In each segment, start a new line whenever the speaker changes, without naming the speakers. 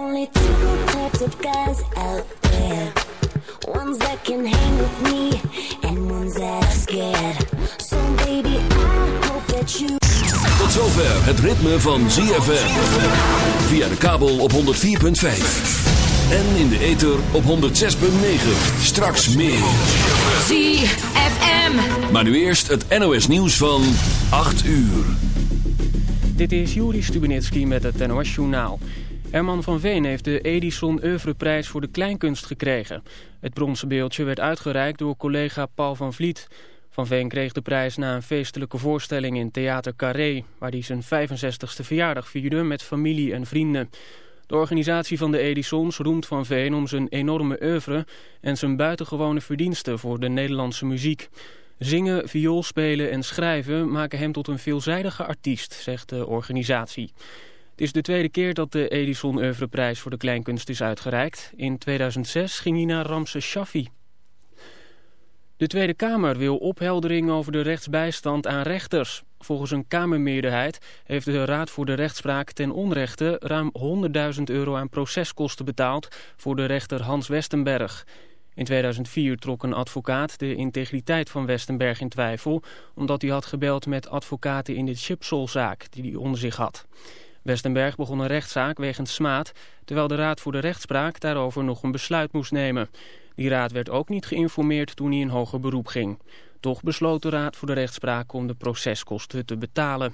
only two types of guys out there. Ones that can hang with me and ones that are scared. So baby, I hope that you
Tot zover het ritme van ZFM. Via de kabel op 104.5. En in de ether op 106.9. Straks meer.
ZFM.
Maar nu eerst het NOS nieuws van 8 uur.
Dit is Juri Stubenitski met het NOS-journaal. Herman van Veen heeft de Edison Oeuvreprijs voor de kleinkunst gekregen. Het bronzen beeldje werd uitgereikt door collega Paul van Vliet. Van Veen kreeg de prijs na een feestelijke voorstelling in Theater Carré... waar hij zijn 65ste verjaardag vierde met familie en vrienden. De organisatie van de Edisons roemt Van Veen om zijn enorme oeuvre... en zijn buitengewone verdiensten voor de Nederlandse muziek. Zingen, viool spelen en schrijven maken hem tot een veelzijdige artiest, zegt de organisatie. Het is de tweede keer dat de Edison Oeuvreprijs voor de kleinkunst is uitgereikt. In 2006 ging hij naar Ramses Shaffi. De Tweede Kamer wil opheldering over de rechtsbijstand aan rechters. Volgens een Kamermeerderheid heeft de Raad voor de Rechtspraak ten onrechte ruim 100.000 euro aan proceskosten betaald voor de rechter Hans Westenberg. In 2004 trok een advocaat de integriteit van Westenberg in twijfel... omdat hij had gebeld met advocaten in de Chipsol-zaak die hij onder zich had. Westenberg begon een rechtszaak wegens smaad... terwijl de Raad voor de Rechtspraak daarover nog een besluit moest nemen. Die raad werd ook niet geïnformeerd toen hij in hoger beroep ging. Toch besloot de Raad voor de Rechtspraak om de proceskosten te betalen.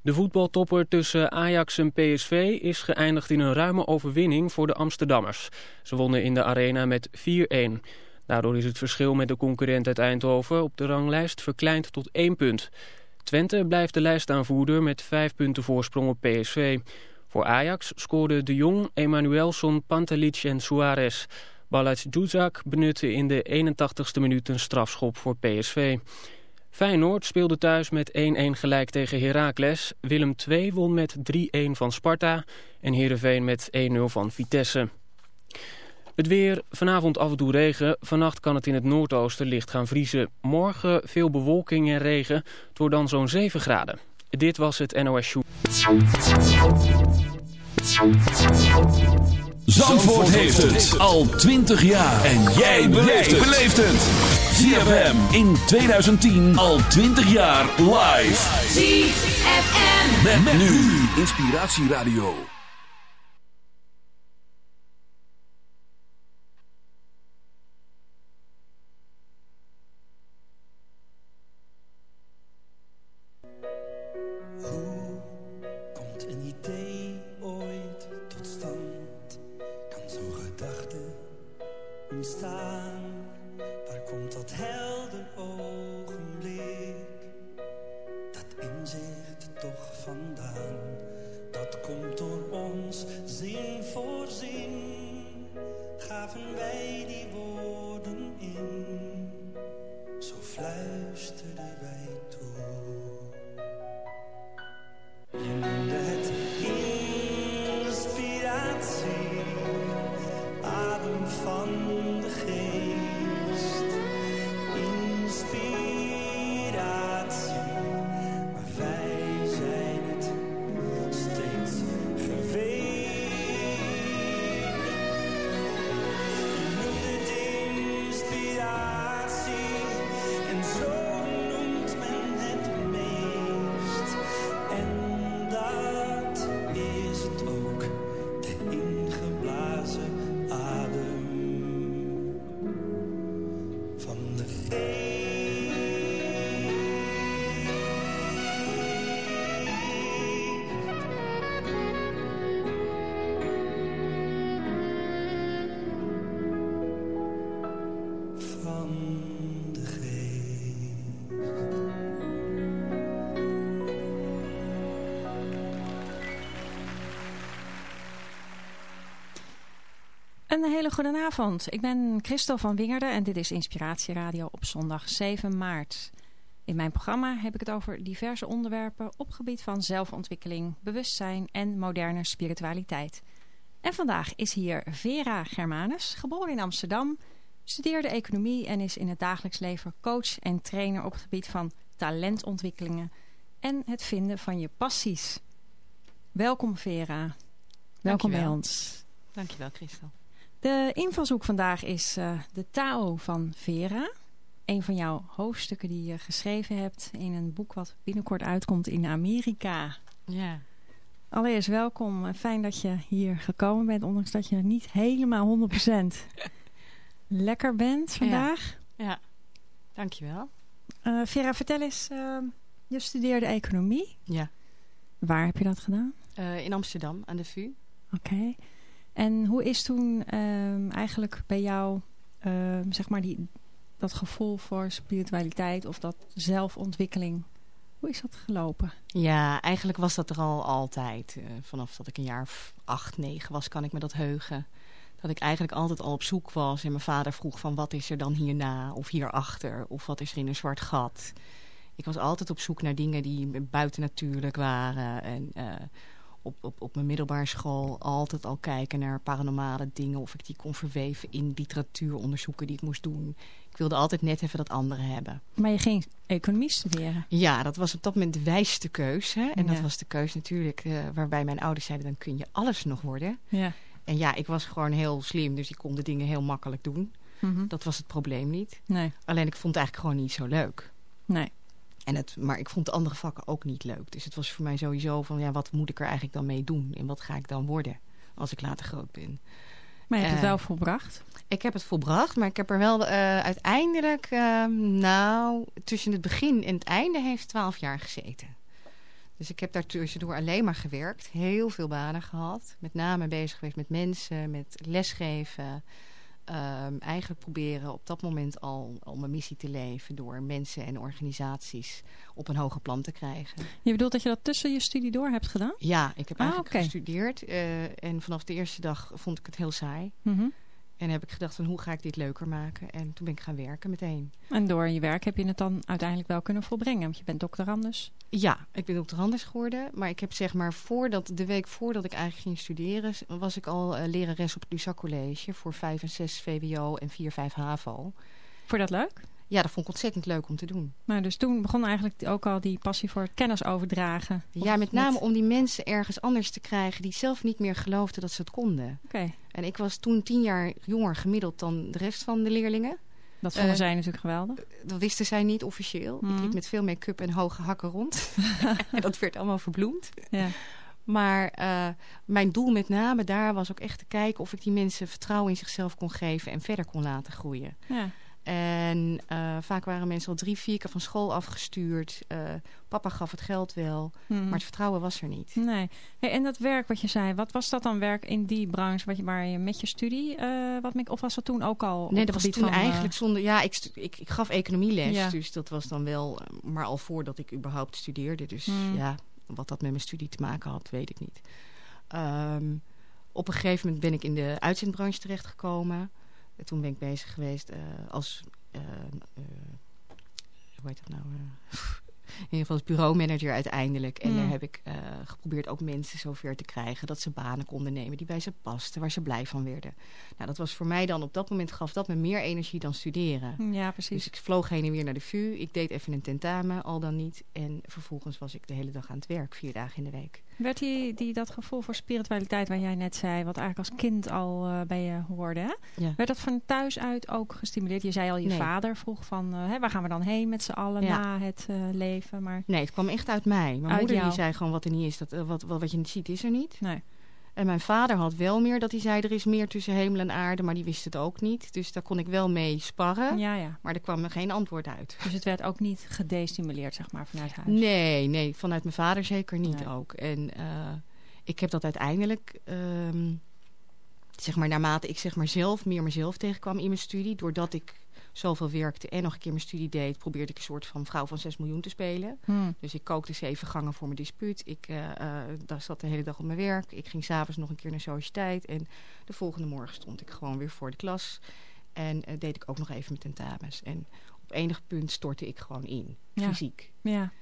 De voetbaltopper tussen Ajax en PSV is geëindigd in een ruime overwinning voor de Amsterdammers. Ze wonnen in de arena met 4-1. Daardoor is het verschil met de concurrent uit Eindhoven op de ranglijst verkleind tot 1 punt. Twente blijft de lijstaanvoerder met 5 punten voorsprong op PSV. Voor Ajax scoorden De Jong, Emanuelson, Pantelic en Suarez. Balac Duzak benutte in de 81ste minuut een strafschop voor PSV. Feyenoord speelde thuis met 1-1 gelijk tegen Heracles. Willem II won met 3-1 van Sparta en Heerenveen met 1-0 van Vitesse. Het weer, vanavond af en toe regen. Vannacht kan het in het noordoosten licht gaan vriezen. Morgen veel bewolking en regen. Het wordt dan zo'n 7 graden. Dit was het NOS Show.
Zandvoort heeft het al 20 jaar. En jij beleeft het. ZFM in 2010 al 20 jaar live.
ZFM.
Met, nu Inspiratieradio.
Een
hele goede avond. Ik ben Christel van Wingerden en dit is Inspiratieradio op zondag 7 maart. In mijn programma heb ik het over diverse onderwerpen op gebied van zelfontwikkeling, bewustzijn en moderne spiritualiteit. En vandaag is hier Vera Germanus, geboren in Amsterdam, studeerde economie en is in het dagelijks leven coach en trainer op het gebied van talentontwikkelingen en het vinden van je passies. Welkom Vera. Welkom bij ons.
Dankjewel Christel.
De invalshoek vandaag is uh, de Tao van Vera. Een van jouw hoofdstukken die je geschreven hebt in een boek wat binnenkort uitkomt in Amerika.
Ja.
Allereerst welkom. Fijn dat je hier gekomen bent, ondanks dat je niet helemaal 100% lekker bent vandaag.
Ja, ja. dankjewel.
Uh, Vera, vertel eens, uh, je studeerde economie.
Ja.
Waar heb je dat gedaan?
In Amsterdam, aan de VU.
Oké. Okay. En hoe is toen um, eigenlijk bij jou, um, zeg maar, die, dat gevoel voor spiritualiteit of dat zelfontwikkeling, hoe is dat gelopen?
Ja, eigenlijk was dat er al altijd. Uh, vanaf dat ik een jaar of acht, negen was, kan ik me dat heugen. Dat ik eigenlijk altijd al op zoek was. En mijn vader vroeg van wat is er dan hierna of hierachter? Of wat is er in een zwart gat? Ik was altijd op zoek naar dingen die buitennatuurlijk waren. En uh, op, op, op mijn middelbare school altijd al kijken naar paranormale dingen. Of ik die kon verweven in literatuuronderzoeken die ik moest doen. Ik wilde altijd net even dat andere hebben.
Maar je ging economie studeren?
Ja, dat was op dat moment de wijste keus. Hè? En ja. dat was de keus natuurlijk uh, waarbij mijn ouders zeiden... dan kun je alles nog worden.
Ja.
En ja, ik was gewoon heel slim. Dus ik kon de dingen heel makkelijk doen.
Mm -hmm.
Dat was het probleem niet.
Nee.
Alleen ik vond het eigenlijk gewoon niet zo leuk.
Nee.
En het, maar ik vond de andere vakken ook niet leuk. Dus het was voor mij sowieso van, ja, wat moet ik er eigenlijk dan mee doen? En wat ga ik dan worden als ik later groot ben?
Maar je hebt uh, het wel volbracht?
Ik heb het volbracht, maar ik heb er wel uh, uiteindelijk, uh, nou, tussen het begin en het einde heeft twaalf jaar gezeten. Dus ik heb daar tussendoor alleen maar gewerkt. Heel veel banen gehad. Met name bezig geweest met mensen, met lesgeven. Um, eigenlijk proberen op dat moment al om een missie te leven... door mensen en organisaties op een hoger plan te krijgen.
Je bedoelt dat je dat tussen je studie door hebt gedaan?
Ja, ik heb
ah,
eigenlijk
okay.
gestudeerd. Uh, en vanaf de eerste dag vond ik het heel saai.
Mm -hmm.
En heb ik gedacht van hoe ga ik dit leuker maken? En toen ben ik gaan werken meteen.
En door je werk heb je het dan uiteindelijk wel kunnen volbrengen? Want je bent doctorandus.
Ja, ik ben doctorandus geworden. Maar ik heb zeg maar voordat, de week voordat ik eigenlijk ging studeren... was ik al uh, lerares op het Lusac College voor 5 en 6 VWO en 4, 5 HAVO.
Vond je dat leuk?
Ja, dat vond ik ontzettend leuk om te doen.
Nou, dus toen begon eigenlijk ook al die passie voor het kennis overdragen.
Ja, met name om die mensen ergens anders te krijgen... die zelf niet meer geloofden dat ze het konden.
Oké. Okay.
En ik was toen tien jaar jonger gemiddeld dan de rest van de leerlingen.
Dat vonden uh, zij natuurlijk geweldig.
Dat wisten zij niet officieel.
Mhm.
Mm. Ik liep met veel make-up en hoge hakken rond. en dat werd allemaal verbloemd.
Ja.
Maar uh, mijn doel met name daar was ook echt te kijken... of ik die mensen vertrouwen in zichzelf kon geven... en verder kon laten groeien.
Ja.
En uh, vaak waren mensen al drie, vier keer van school afgestuurd. Uh, papa gaf het geld wel,
Mhm.
maar het vertrouwen was er niet.
Nee. Hey, en dat werk wat je zei, wat was dat dan werk in die branche wat je, waar je met je studie, uh, wat, of was dat toen ook al?
Nee, dat was toen
van,
eigenlijk zonder. Ja, ik, ik, ik gaf economieles,
Ja.
dus dat was dan wel, eh, maar al voordat ik überhaupt studeerde. Dus
Hmm.
ja, wat dat met mijn studie te maken had, weet ik niet. Ehm, op een gegeven moment ben ik in de uitzendbranche terechtgekomen. En toen ben ik bezig geweest eh, als, eh, eh, hoe heet dat nou? in ieder geval als bureaumanager uiteindelijk. En
Hmm.
daar heb ik geprobeerd ook mensen zover te krijgen... dat ze banen konden nemen die bij ze pasten, waar ze blij van werden. Nou, dat was voor mij dan op dat moment gaf dat me meer energie dan studeren.
Ja,
Dus
precies.
ik vloog heen en weer naar de VU. Ik deed even een tentamen, al dan niet. En vervolgens was ik de hele dag aan het werk, vier dagen in de week.
Werd die, die, dat gevoel voor spiritualiteit waar jij net zei, wat eigenlijk als kind al eh, bij je hoorde, hè?
Ja.
werd dat van thuis uit ook gestimuleerd? Je zei al, je
Nee.
vader vroeg van, eh, hè, waar gaan we dan heen met z'n allen
Ja.
na het eh, leven? Maar
Nee, het kwam echt uit mij. Mijn
Uit
moeder die zei gewoon wat er niet is, dat, wat, wat, wat je niet ziet, is er niet.
nee.
En mijn vader had wel meer dat hij zei, er is meer tussen hemel en aarde, maar die wist het ook niet. Dus daar kon ik wel mee sparren,
Ja, ja.
maar er kwam er geen antwoord uit.
Dus het werd ook niet gedestimuleerd, zeg maar, vanuit huis.
Nee, nee, vanuit mijn vader zeker niet
Nee.
ook. En eh, ik heb dat uiteindelijk, ehm, zeg maar, naarmate ik zeg maar zelf meer mezelf tegenkwam in mijn studie, doordat ik zoveel werkte en nog een keer mijn studie deed, probeerde ik een soort van vrouw van 6 miljoen te spelen.
Hmm.
Dus ik kookte zeven gangen voor mijn dispuut. Ik eh, eh, daar zat de hele dag op mijn werk. Ik ging s'avonds nog een keer naar sociëteit. En de volgende morgen stond ik gewoon weer voor de klas. En eh, deed ik ook nog even mijn tentamens. En op enig punt stortte ik gewoon in,
Ja.
fysiek.
Ja.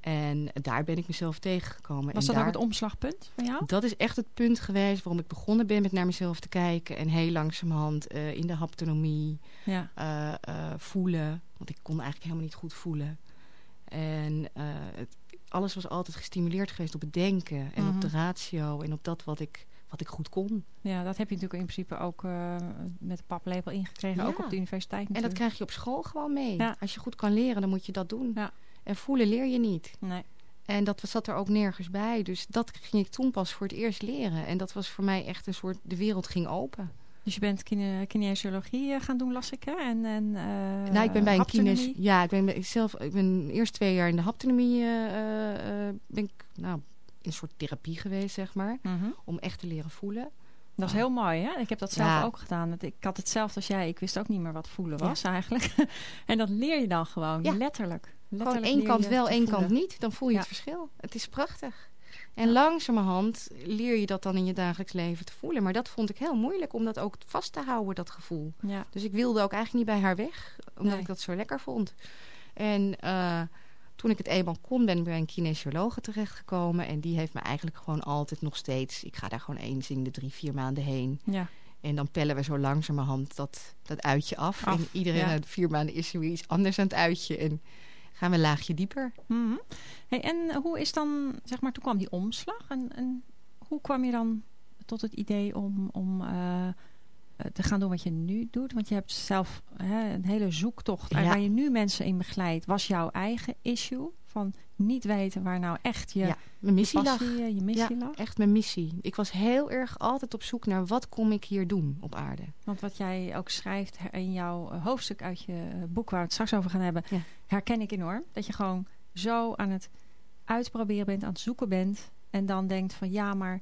En daar ben ik mezelf tegengekomen.
Was
en
dat
daar,
ook het omslagpunt voor jou?
dat is echt het punt geweest waarom ik begonnen ben met naar mezelf te kijken. En heel langzamerhand eh, in de haptonomie
Ja.
eh, eh, voelen. Want ik kon eigenlijk helemaal niet goed voelen. En het, alles was altijd gestimuleerd geweest op het denken. En
Mhm.
op de ratio. En op dat wat ik, wat ik goed kon.
ja, dat heb je natuurlijk in principe ook met de paplepel ingekregen.
Ja.
Ook op de universiteit
En dat
natuurlijk.
krijg je op school gewoon mee.
Ja.
Als je goed kan leren, dan moet je dat doen.
Ja.
En voelen leer je niet.
Nee.
En dat zat er ook nergens bij. Dus dat ging ik toen pas voor het eerst leren. En dat was voor mij echt een soort... De wereld ging open.
Dus je bent kine kinesiologie eh, gaan doen, las ik, hè? En, en, eh,
nou, ik ben bij een kines... Ja, ik ben bij- zelf... Ik ben eerst twee jaar in de haptonomie... eh, ben ik nou, een soort therapie geweest, zeg maar.
Mhm.
Om echt te leren voelen.
Dat is heel mooi, hè? Ik heb dat zelf
Ja.
ook gedaan. Ik had hetzelfde als jij. Ik wist ook niet meer wat voelen was eigenlijk. en dat leer je dan gewoon,
Ja.
letterlijk.
Gewoon één kant wel, één
voelen.
kant niet. Dan voel je
Ja.
het verschil. Het is prachtig. En langzamerhand leer je dat dan in je dagelijks leven te voelen. Maar dat vond ik heel moeilijk om dat ook vast te houden, dat gevoel.
Ja.
Dus ik wilde ook eigenlijk niet bij haar weg. Omdat
Nee.
ik dat zo lekker vond. En eh, toen ik het eenmaal kon, ben ik bij een kinesiologe terechtgekomen. En die heeft me eigenlijk gewoon altijd nog steeds... Ik ga daar gewoon eens in de drie, vier maanden heen.
Ja.
En dan pellen we zo langzamerhand dat, dat uitje af.
Af,
en iedereen
ja.
vier maanden is er weer iets anders aan het uitje. En gaan we een laagje dieper.
Mhm. hey, en hoe is dan, zeg maar, toen kwam die omslag. En, en hoe kwam je dan tot het idee om, om eh, eh, te gaan doen wat je nu doet? Want je hebt zelf hè, een hele zoektocht. En
Ja.
waar je nu mensen in begeleidt, was jouw eigen issue. Van niet weten waar nou echt je,
ja, mijn missie
je
lag.
passie, je missie
Ja,
lag.
echt mijn missie. Ik was heel erg altijd op zoek naar wat kom ik hier doen op aarde.
Want wat jij ook schrijft in jouw eh, hoofdstuk uit je eh, boek... waar we het straks over gaan hebben...
Ja.
herken ik enorm. Dat je gewoon zo aan het uitproberen bent, aan het zoeken bent... en dan denkt van ja, maar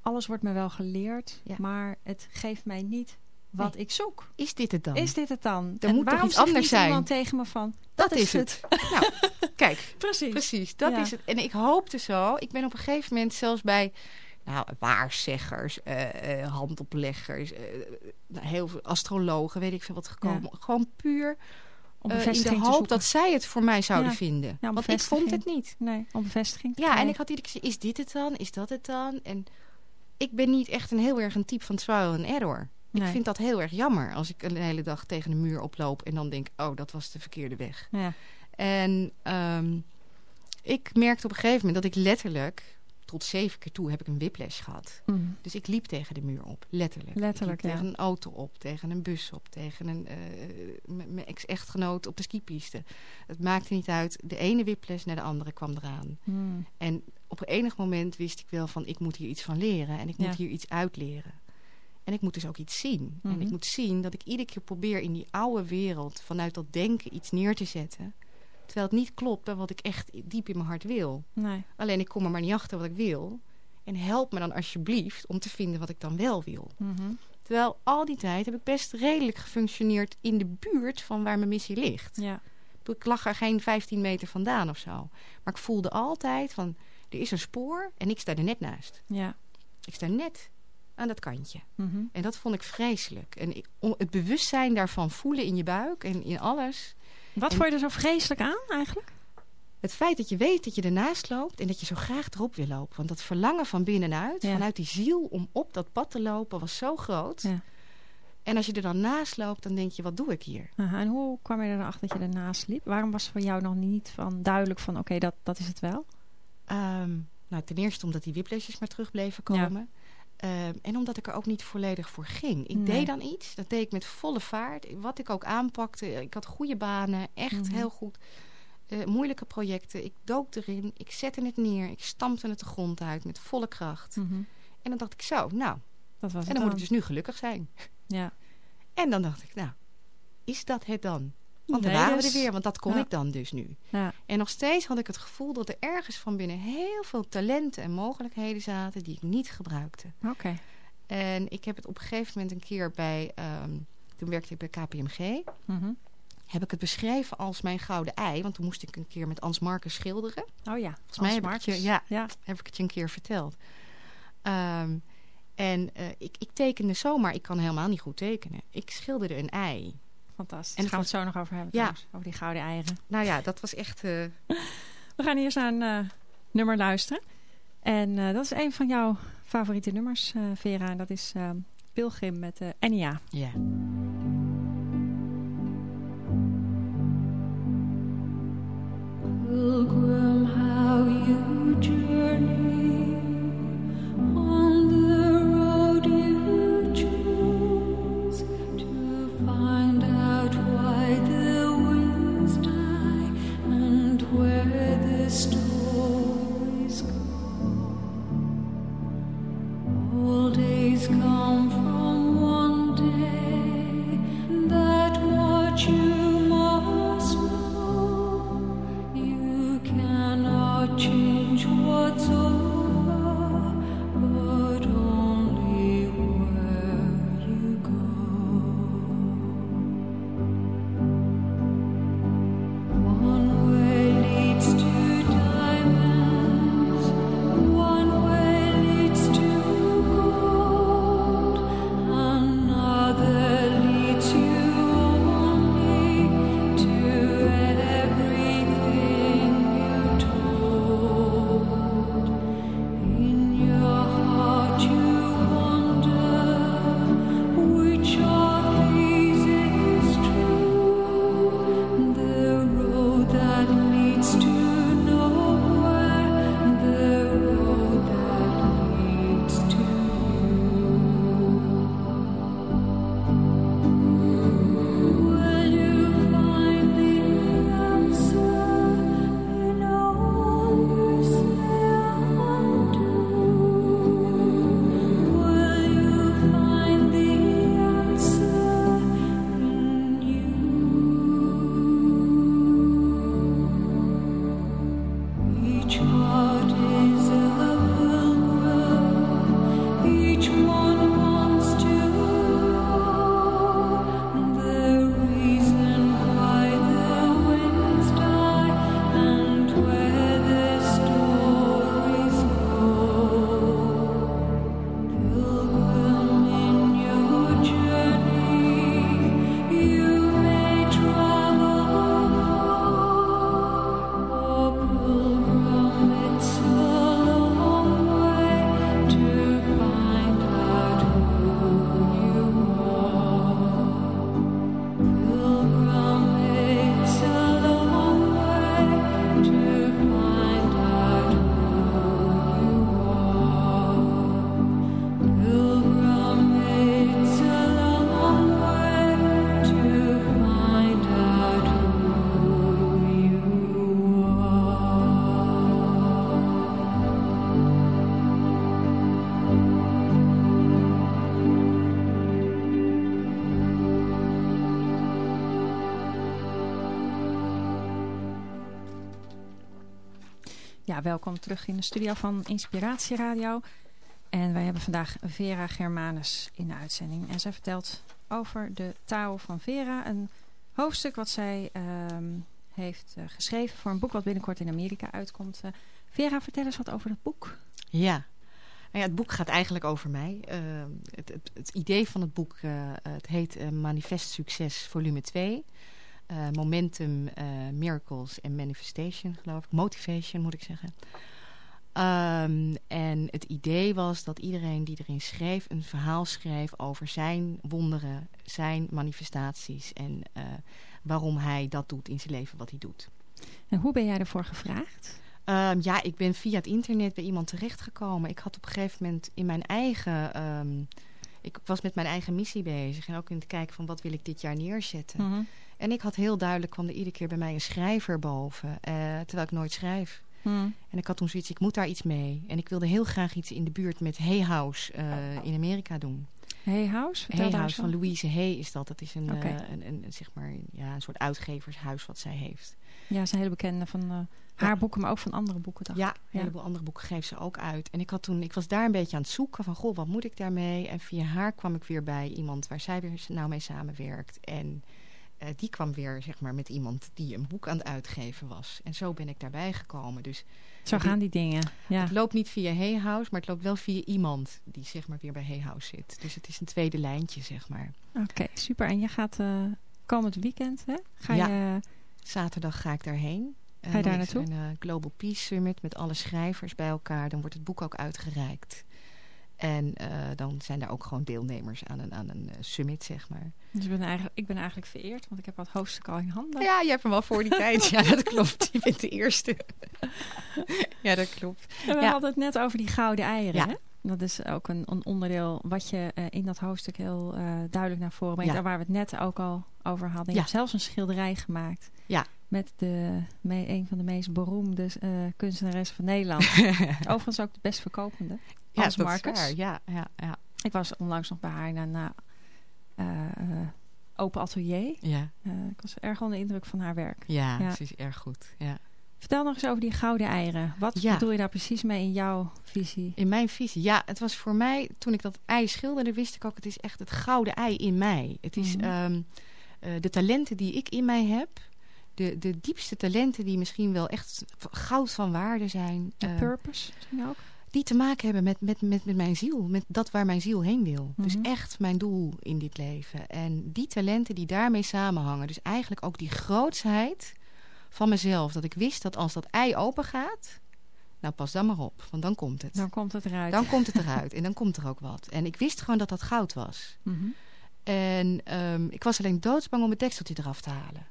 alles wordt me wel geleerd... Maar het geeft mij niet wat ik zoek.
Is dit het dan?
Is dit het dan?
Er
en
moet toch
waarom
iets
zegt
anders zijn?
iemand tegen me van... Dat,
Dat is het. nou, kijk,
Precies.
precies. Dat
Ja.
is het. En ik hoopte zo. Ik ben op een gegeven moment zelfs bij nou, waarzeggers, eh, eh, handopleggers, eh, nou, heel veel astrologen, weet ik veel wat gekomen. Gewoon puur
Om
in de hoop dat zij het voor mij zouden
Ja.
vinden.
Ja,
Want ik vond het niet.
Nee, om bevestiging
Ja, en ik had iedere keer, is dit het dan? Is dat het dan? En ik ben niet echt een heel erg een type van trial and error. Ik vind dat heel erg jammer als ik een hele dag tegen een muur oploop en dan denk, oh, dat was de verkeerde weg.
Ja.
En ehm, ik merkte op een gegeven moment dat ik letterlijk, tot zeven keer toe heb ik een whiplash gehad.
Mm.
Dus ik liep tegen de muur op, letterlijk.
Letterlijk, ja.
tegen een auto op, tegen een bus op, tegen een, eh, mijn ex-echtgenoot op de skipiste. Het maakte niet uit. De ene whiplash naar de andere kwam eraan.
Mm.
En op enig moment wist ik wel van, ik moet hier iets van leren. En ik moet hier iets uitleren. En ik moet dus ook iets zien. En
Mhm.
ik moet zien dat ik iedere keer probeer in die oude wereld... vanuit dat denken iets neer te zetten. Terwijl het niet klopt bij wat ik echt diep in mijn hart wil.
Nee.
Alleen ik kom er maar niet achter wat ik wil. En help me dan alsjeblieft om te vinden wat ik dan wel wil.
Mhm.
Terwijl al die tijd heb ik best redelijk gefunctioneerd... in de buurt van waar mijn missie ligt.
Ja.
Ik lag er geen 15 meter vandaan of zo. Maar ik voelde altijd van, er is een spoor en ik sta er net naast.
Ja.
Ik sta net aan dat kantje.
Mhm.
En dat vond ik vreselijk. En het bewustzijn daarvan voelen in je buik en in alles.
Wat
En-
vond je er zo vreselijk aan eigenlijk?
Het feit dat je weet dat je ernaast loopt en dat je zo graag erop wil lopen. Want dat verlangen van binnenuit,
Ja.
vanuit die ziel om op dat pad te lopen, was zo groot.
Ja.
En als je er dan naast loopt, dan denk je, wat doe ik hier?
Aha, en hoe kwam je erachter dat je ernaast liep? Waarom was voor jou nog niet van duidelijk van oké, dat, dat is het wel?
Ehm, nou, ten eerste omdat die whiplashes maar terug bleven
Ja.
Ehm, en omdat ik er ook niet volledig voor ging. Ik
Nee.
deed dan iets, dat deed ik met volle vaart. Wat ik ook aanpakte, ik had goede banen, echt
Mhm.
heel goed. Eh, moeilijke projecten, ik dook erin, ik zette het neer, ik stampte het de grond uit met volle kracht.
Mhm.
En dan dacht ik zo, nou,
Dat was
en
het
dan moet ik dus nu gelukkig zijn.
Ja.
En dan dacht ik, nou, is dat het dan? Want dan
Nee,
waren we
dus-
er weer, want dat kon
Ja.
ik dan dus nu.
Ja.
En nog steeds had ik het gevoel dat er ergens van binnen heel veel talenten en mogelijkheden zaten die ik niet gebruikte.
Oké.
En ik heb het op een gegeven moment een keer bij... ehm, toen werkte ik bij KPMG.
Mhm.
Heb ik het beschreven als mijn gouden ei. Want toen moest ik een keer met Ans Marcus schilderen.
Oh ja,
Volgens mij heb ik, je, ja,
ja.
heb ik het je een keer verteld. Ehm, en eh, ik, ik tekende zomaar. Ik kan helemaal niet goed tekenen. Ik schilderde een ei.
Fantastisch.
En
Daar gaan we
het
zo nog over hebben.
Ja.
trouwens, Over die gouden eieren.
Nou ja, dat was echt... eh,
We gaan eerst naar een eh, nummer luisteren. En eh, dat is een van jouw favoriete nummers, eh, Vera. En dat is eh, Pilgrim met eh Enya.
ja.
Pilgrim, how you
Welkom terug in de studio van Inspiratie Radio. En wij hebben vandaag Vera Germanus in de uitzending. En zij vertelt over de Tao van Vera. Een hoofdstuk wat zij ehm, heeft eh, geschreven voor een boek wat binnenkort in Amerika uitkomt. Eh, Vera, vertel eens wat over het boek.
Ja. Nou ja, het boek gaat eigenlijk over mij. Eh, het, het, het idee van het boek, eh, het heet Manifest Succes volume 2. Eh, momentum, eh, Miracles en Manifestation, geloof ik. Motivation, moet ik zeggen. Ehm, en het idee was dat iedereen die erin schreef... een verhaal schreef over zijn wonderen, zijn manifestaties... en eh, waarom hij dat doet in zijn leven wat hij doet.
En hoe ben jij ervoor gevraagd?
Ehm, ja, ik ben via het internet bij iemand terechtgekomen. Ik had op een gegeven moment in mijn eigen... ehm, ik was met mijn eigen missie bezig. En ook in het kijken van wat wil ik dit jaar neerzetten.
Mhm.
En ik had heel duidelijk, kwam er iedere keer bij mij een schrijver boven. eh, terwijl ik nooit schrijf.
Mhm.
En ik had toen zoiets, ik moet daar iets mee. En ik wilde heel graag iets in de buurt met Hay House eh, in Amerika doen.
Hey House, vertel
Hay House van Louise Hay is dat. Dat is een, eh, een, een, zeg maar, ja, een soort uitgevershuis wat zij heeft.
Ja, ze is een hele bekende van haar boeken, maar ook van andere boeken. Dacht
Ja, een heleboel andere boeken geeft ze ook uit. En ik, had toen, ik was daar een beetje aan het zoeken van, goh, wat moet ik daarmee? En via haar kwam ik weer bij iemand waar zij weer nou mee samenwerkt. En eh, die kwam weer, zeg maar, met iemand die een boek aan het uitgeven was. En zo ben ik daarbij gekomen. Dus
Zo gaan die dingen. Ja.
het loopt niet via Hay House, maar het loopt wel via iemand die, zeg maar, weer bij Hay House zit. Dus het is een tweede lijntje, zeg maar.
Oké, super. En je gaat eh, komend weekend, hè? Ga
Ja.
je...
Zaterdag ga ik daarheen.
Ga je daar naartoe?
Een eh, Global Peace Summit met alle schrijvers bij elkaar. Dan wordt het boek ook uitgereikt. En eh, dan zijn er ook gewoon deelnemers aan een, aan een eh, summit, zeg maar.
Dus ik ben, eigenlijk, ik ben eigenlijk vereerd, want ik heb het hoofdstuk al in handen.
Ja, je hebt hem al voor die tijd. Ja, dat klopt. Je bent de eerste. ja, dat klopt.
En we
Ja.
hadden het net over die gouden eieren,
Ja.
hè? Dat is ook een, een onderdeel wat je eh, in dat hoofdstuk heel duidelijk naar voren brengt.
Ja.
En waar we het net ook al over hadden. Je
Ja.
hebt zelfs een schilderij gemaakt.
Ja.
Met de, me- een van de meest beroemde eh kunstenaressen van Nederland. Overigens ook de best verkopende.
Ja, is
Marcus.
Ja, ja, ja.
Ik was onlangs nog bij haar na, na eh, eh, open atelier.
Ja,
Eh, ik was erg onder de indruk van haar werk.
ja,
Ja.
ze is erg goed. Ja.
Vertel nog eens over die gouden eieren. Wat
Ja.
bedoel je daar precies mee in jouw visie?
In mijn visie. Ja, het was voor mij, toen ik dat ei schilderde, wist ik ook, het is echt het gouden ei in mij. Het is
Mhm.
ehm, eh, de talenten die ik in mij heb. De, de diepste talenten die misschien wel echt goud van waarde zijn.
De purpose misschien ook?
Die te maken hebben met, met, met, met mijn ziel. Met dat waar mijn ziel heen wil. Dus
Mhm.
echt mijn doel in dit leven. En die talenten die daarmee samenhangen. Dus eigenlijk ook die grootsheid van mezelf. Dat ik wist dat als dat ei open gaat... Nou, pas dan maar op, want dan komt het.
Dan komt het eruit.
Dan komt het eruit en dan komt er ook wat. En ik wist gewoon dat dat goud was.
Mhm.
En ehm, ik was alleen doodsbang om het dekseltje eraf te halen.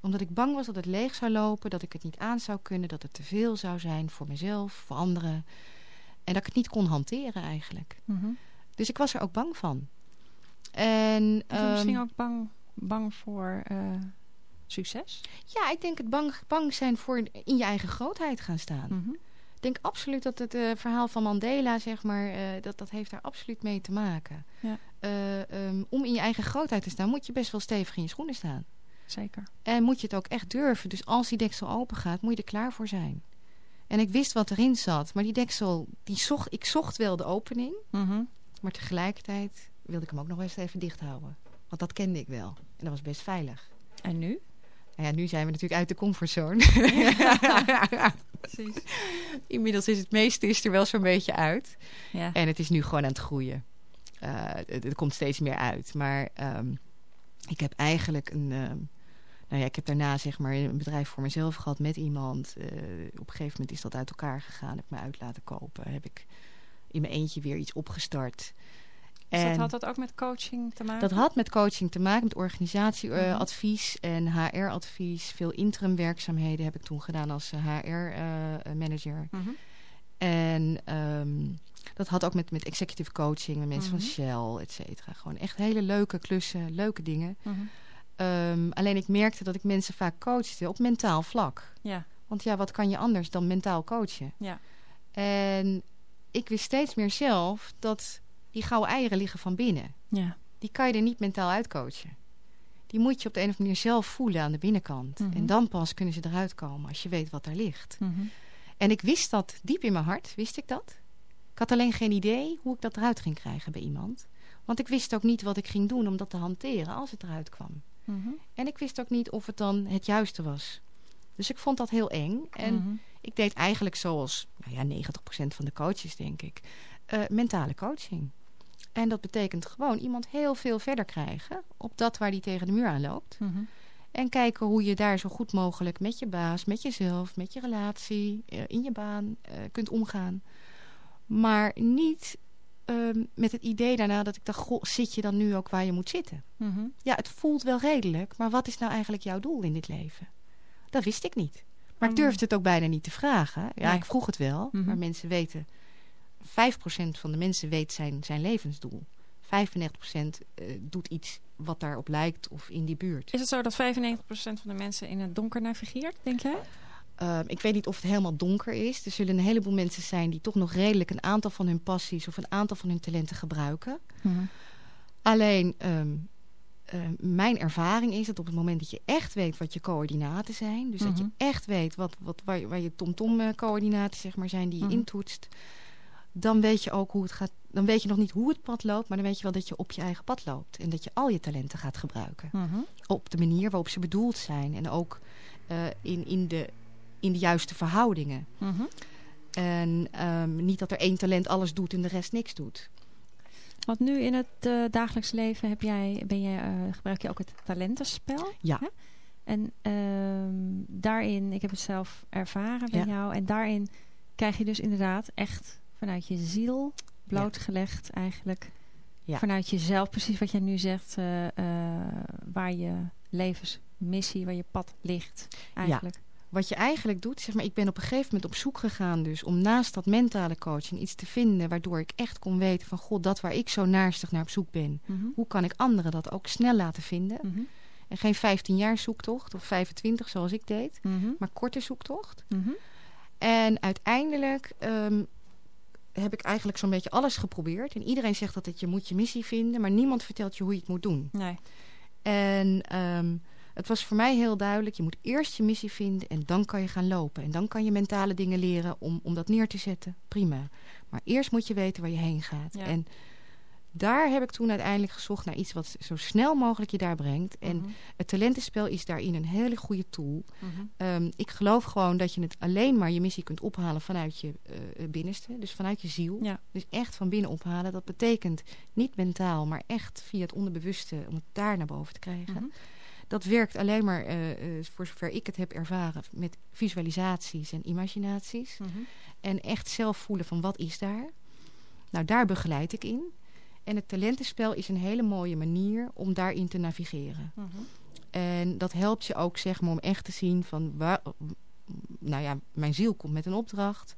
Omdat ik bang was dat het leeg zou lopen, dat ik het niet aan zou kunnen, dat het te veel zou zijn voor mezelf, voor anderen. En dat ik het niet kon hanteren eigenlijk.
Mhm.
Dus ik was er ook bang van. En,
Was misschien
ehm,
ook bang, bang voor eh, succes?
Ja, ik denk het bang, bang zijn voor in je eigen grootheid gaan staan.
Mhm.
Ik denk absoluut dat het eh, verhaal van Mandela, zeg maar, eh, dat, dat heeft daar absoluut mee te maken.
Ja.
Eh, ehm, om in je eigen grootheid te staan, moet je best wel stevig in je schoenen staan.
Zeker.
En moet je het ook echt durven. Dus als die deksel open gaat, moet je er klaar voor zijn. En ik wist wat erin zat, maar die deksel, die zocht, ik zocht wel de opening.
Mhm.
Maar tegelijkertijd wilde ik hem ook nog eens even dicht houden. Want dat kende ik wel. En dat was best veilig.
En nu?
Nou ja, nu zijn we natuurlijk uit de comfortzone.
Precies.
Inmiddels is het meeste is er wel zo'n beetje uit.
Ja.
En het is nu gewoon aan het groeien. Eh, het- komt steeds meer uit. Maar ehm, ik heb eigenlijk een... ehm, nou ja, ik heb daarna zeg maar een bedrijf voor mezelf gehad met iemand. Eh, op een gegeven moment is dat uit elkaar gegaan. Heb ik me uit laten kopen. Heb ik in mijn eentje weer iets opgestart.
Dus dat
En
had dat ook met coaching te maken?
dat had met coaching te maken, met
Mhm.
organisatieadvies en HR-advies. Veel interim werkzaamheden heb ik toen gedaan als HR-manager.
Mhm.
En ehm, dat had ook met, met executive coaching, met mensen
Mhm.
van Shell, et cetera. Gewoon echt hele leuke klussen, leuke dingen. Ehm, alleen ik merkte dat ik mensen vaak coachte op mentaal vlak.
Ja.
Want ja, wat kan je anders dan mentaal coachen?
Ja.
En ik wist steeds meer zelf dat die gouden eieren liggen van binnen.
Ja.
Die kan je er niet mentaal uitcoachen. Die moet je op de een of andere manier zelf voelen aan de binnenkant.
Mhm.
En dan pas kunnen ze eruit komen als je weet wat daar ligt.
Mhm.
En ik wist dat diep in mijn hart, wist ik dat. Ik had alleen geen idee hoe ik dat eruit ging krijgen bij iemand. Want ik wist ook niet wat ik ging doen om dat te hanteren als het eruit kwam.
Mhm.
En ik wist ook niet of het dan het juiste was. Dus ik vond dat heel eng. En
Mhm.
ik deed eigenlijk zoals nou ja, 90% van de coaches, denk ik, eh, mentale coaching. En dat betekent gewoon iemand heel veel verder krijgen op dat waar die tegen de muur aan loopt.
Mhm.
En kijken hoe je daar zo goed mogelijk met je baas, met jezelf, met je relatie, eh, in je baan eh, kunt omgaan. Maar niet ehm, met het idee daarna dat ik dacht, goh, zit je dan nu ook waar je moet zitten?
Mhm.
Ja, het voelt wel redelijk, maar wat is nou eigenlijk jouw doel in dit leven? Dat wist ik niet. Maar ik
Mm.
durfde het ook bijna niet te vragen. Ja,
Nee.
ik vroeg het wel,
Mhm.
maar mensen weten... 5% van de mensen weet zijn, zijn levensdoel. 95% eh, doet iets wat daarop lijkt of in die buurt.
Is het zo dat 95% van de mensen in het donker navigeert, denk jij?
Ehm, ik weet niet of het helemaal donker is. Er zullen een heleboel mensen zijn die toch nog redelijk een aantal van hun passies of een aantal van hun talenten gebruiken.
Mhm.
Alleen, ehm, eh, mijn ervaring is dat op het moment dat je echt weet wat je coördinaten zijn, dus dat je
Mhm.
echt weet wat, wat, waar, je- waar je tom-tom-coördinaten zeg maar, zijn die je
Mhm.
intoetst, dan weet je ook hoe het gaat. Dan weet je nog niet hoe het pad loopt, maar dan weet je wel dat je op je eigen pad loopt. En dat je al je talenten gaat gebruiken. Op de manier waarop ze bedoeld zijn. En ook eh, in, in, de, in de juiste verhoudingen.
Mhm.
En ehm, niet dat er één talent alles doet en de rest niks doet.
Want nu in het eh, dagelijks leven heb jij, ben je, eh, gebruik je ook het talentenspel.
Ja.
Hè? En ehm, daarin, ik heb het zelf ervaren bij
Ja.
jou. En daarin krijg je dus inderdaad echt vanuit je ziel blootgelegd eigenlijk.
Ja.
Vanuit jezelf, precies wat jij nu zegt. eh, waar je levensmissie, waar je pad ligt eigenlijk.
Wat je eigenlijk doet, zeg maar, ik ben op een gegeven moment op zoek gegaan dus om naast dat mentale coaching iets te vinden waardoor ik echt kon weten van god, dat waar ik zo naarstig naar op zoek ben,
Mhm.
hoe kan ik anderen dat ook snel laten vinden?
Mhm.
En geen 15 jaar zoektocht of 25 zoals ik deed,
Mhm.
maar korte zoektocht. En uiteindelijk ehm, heb ik eigenlijk zo'n beetje alles geprobeerd. En iedereen zegt dat je moet je missie vinden, maar niemand vertelt je hoe je het moet doen.
Nee.
En ehm, het was voor mij heel duidelijk, je moet eerst je missie vinden en dan kan je gaan lopen. En dan kan je mentale dingen leren om, om dat neer te zetten. Prima. Maar eerst moet je weten waar je heen gaat.
Ja.
En daar heb ik toen uiteindelijk gezocht naar iets wat zo snel mogelijk je daar brengt. En
Mhm.
het talentenspel is daarin een hele goede tool.
Mhm.
Ehm, ik geloof gewoon dat je het alleen maar je missie kunt ophalen vanuit je eh, binnenste. Dus vanuit je ziel.
Ja.
Dus echt van binnen ophalen. Dat betekent niet mentaal, maar echt via het onderbewuste om het daar naar boven te krijgen.
Mhm.
Dat werkt alleen maar, eh, eh, voor zover ik het heb ervaren, met visualisaties en imaginaties.
Mhm.
En echt zelf voelen van wat is daar. Nou, daar begeleid ik in. En het talentenspel is een hele mooie manier om daarin te navigeren.
Mhm.
En dat helpt je ook zeg maar, om echt te zien van... Waar, nou ja, mijn ziel komt met een opdracht.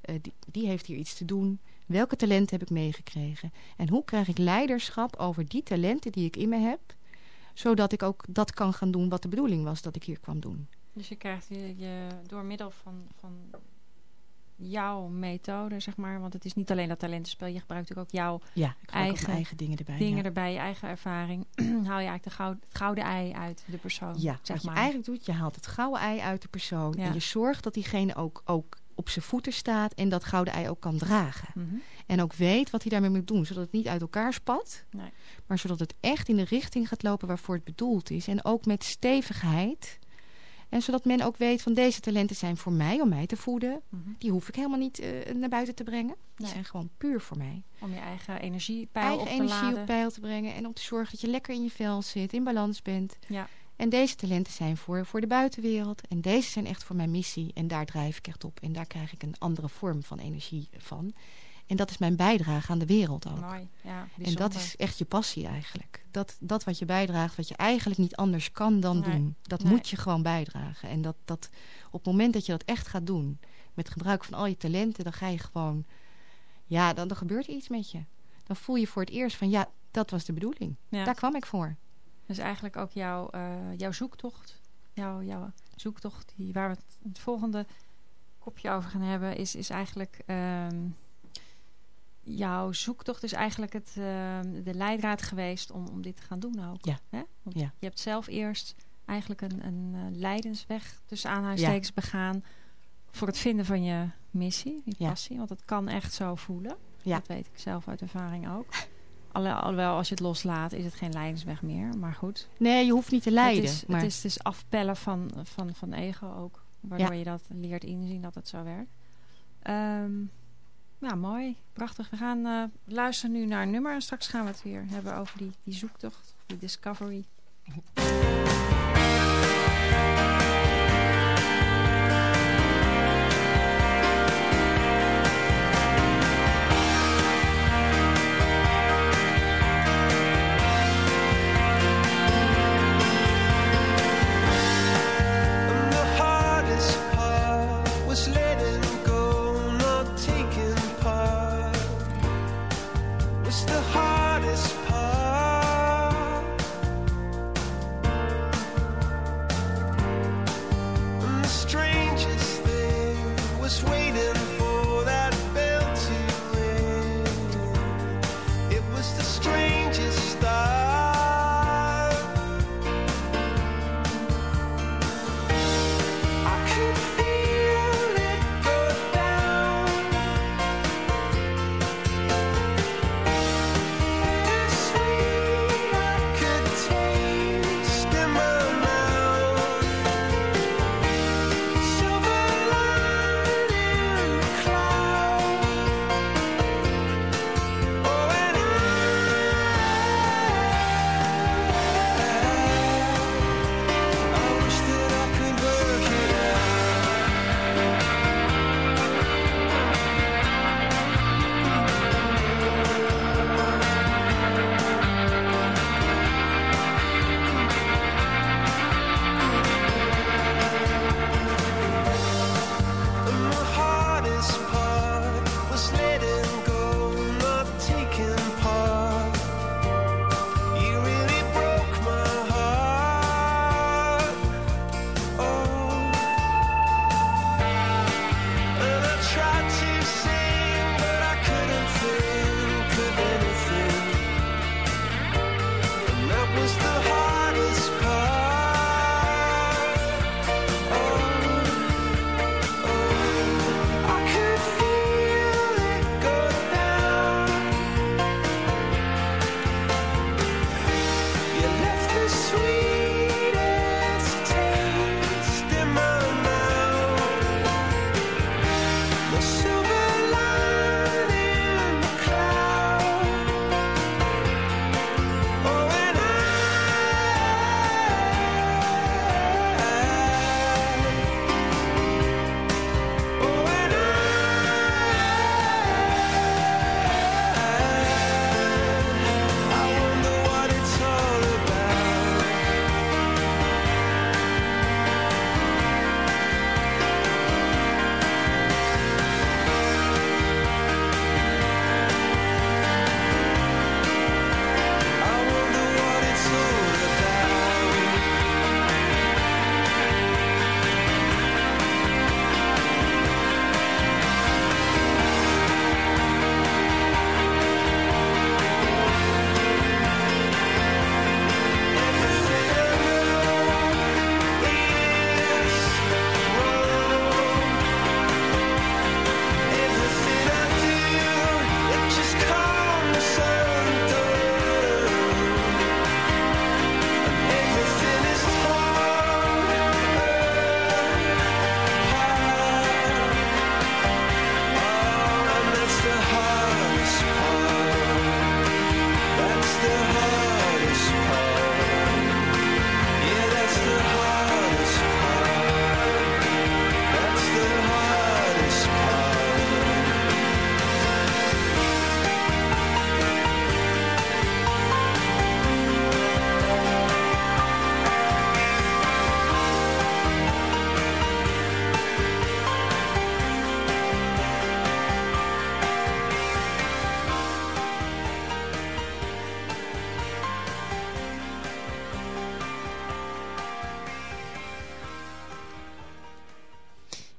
Eh, die, die heeft hier iets te doen. Welke talenten heb ik meegekregen? En hoe krijg ik leiderschap over die talenten die ik in me heb... zodat ik ook dat kan gaan doen wat de bedoeling was dat ik hier kwam doen.
Dus je krijgt je, je door middel van, van jouw methode, zeg maar. Want het is niet alleen dat talentenspel. Je gebruikt natuurlijk ook jouw
Ja, ik gebruik ook
Eigen
eigen dingen erbij.
dingen
ja.
erbij, je eigen ervaring. haal je eigenlijk de goud, het gouden ei uit de persoon.
Ja,
zeg
wat je
maar.
eigenlijk doet, je haalt het gouden ei uit de persoon.
Ja.
En je zorgt dat diegene ook, ook op zijn voeten staat en dat gouden ei ook kan dragen.
Mhm.
En ook weet wat hij daarmee moet doen. Zodat het niet uit elkaar spat.
Nee.
Maar zodat het echt in de richting gaat lopen waarvoor het bedoeld is. En ook met stevigheid. En zodat men ook weet van deze talenten zijn voor mij om mij te voeden.
Mhm.
Die hoef ik helemaal niet eh, naar buiten te brengen. Die
Nee.
zijn gewoon puur voor mij.
Om je eigen energiepeil
Eigen
op te
energie
laden.
op peil te brengen. En om te zorgen dat je lekker in je vel zit. In balans bent.
Ja.
En deze talenten zijn voor, voor de buitenwereld. En deze zijn echt voor mijn missie. En daar drijf ik echt op. En daar krijg ik een andere vorm van energie van. En dat is mijn bijdrage aan de wereld ook.
Mooi. Ja,
En dat is echt je passie eigenlijk. Dat, dat wat je bijdraagt, wat je eigenlijk niet anders kan dan
Nee.
doen. Dat
Nee.
moet je gewoon bijdragen. En dat, dat op het moment dat je dat echt gaat doen... met gebruik van al je talenten, dan ga je gewoon... Ja, dan, dan gebeurt er iets met je. Dan voel je voor het eerst van... ja, dat was de bedoeling.
Ja.
Daar kwam ik voor.
Dus eigenlijk ook jouw, eh, jouw zoektocht. Jouw, jouw zoektocht, die, waar we het het volgende kopje over gaan hebben, is, is eigenlijk. ehm, jouw zoektocht is eigenlijk het, ehm, de leidraad geweest om, om dit te gaan doen ook.
Ja.
Hè? Want
Ja.
Je hebt zelf eerst eigenlijk een, een eh, leidensweg tussen aanhalingstekens begaan voor het vinden van je missie,
Ja.
passie. Want het kan echt zo voelen.
Ja.
Dat weet ik zelf uit ervaring ook. Alhoewel, als je het loslaat, is het geen leidensweg meer. Maar goed,
Nee, je hoeft niet te leiden.
het is,
maar
het is dus afpellen van, van, van ego ook. Waardoor je dat leert inzien dat het zo werkt. Ehm ja, mooi. Prachtig. We gaan eh, luisteren nu naar een nummer. En straks gaan we het weer hebben over die, die zoektocht. Die discovery.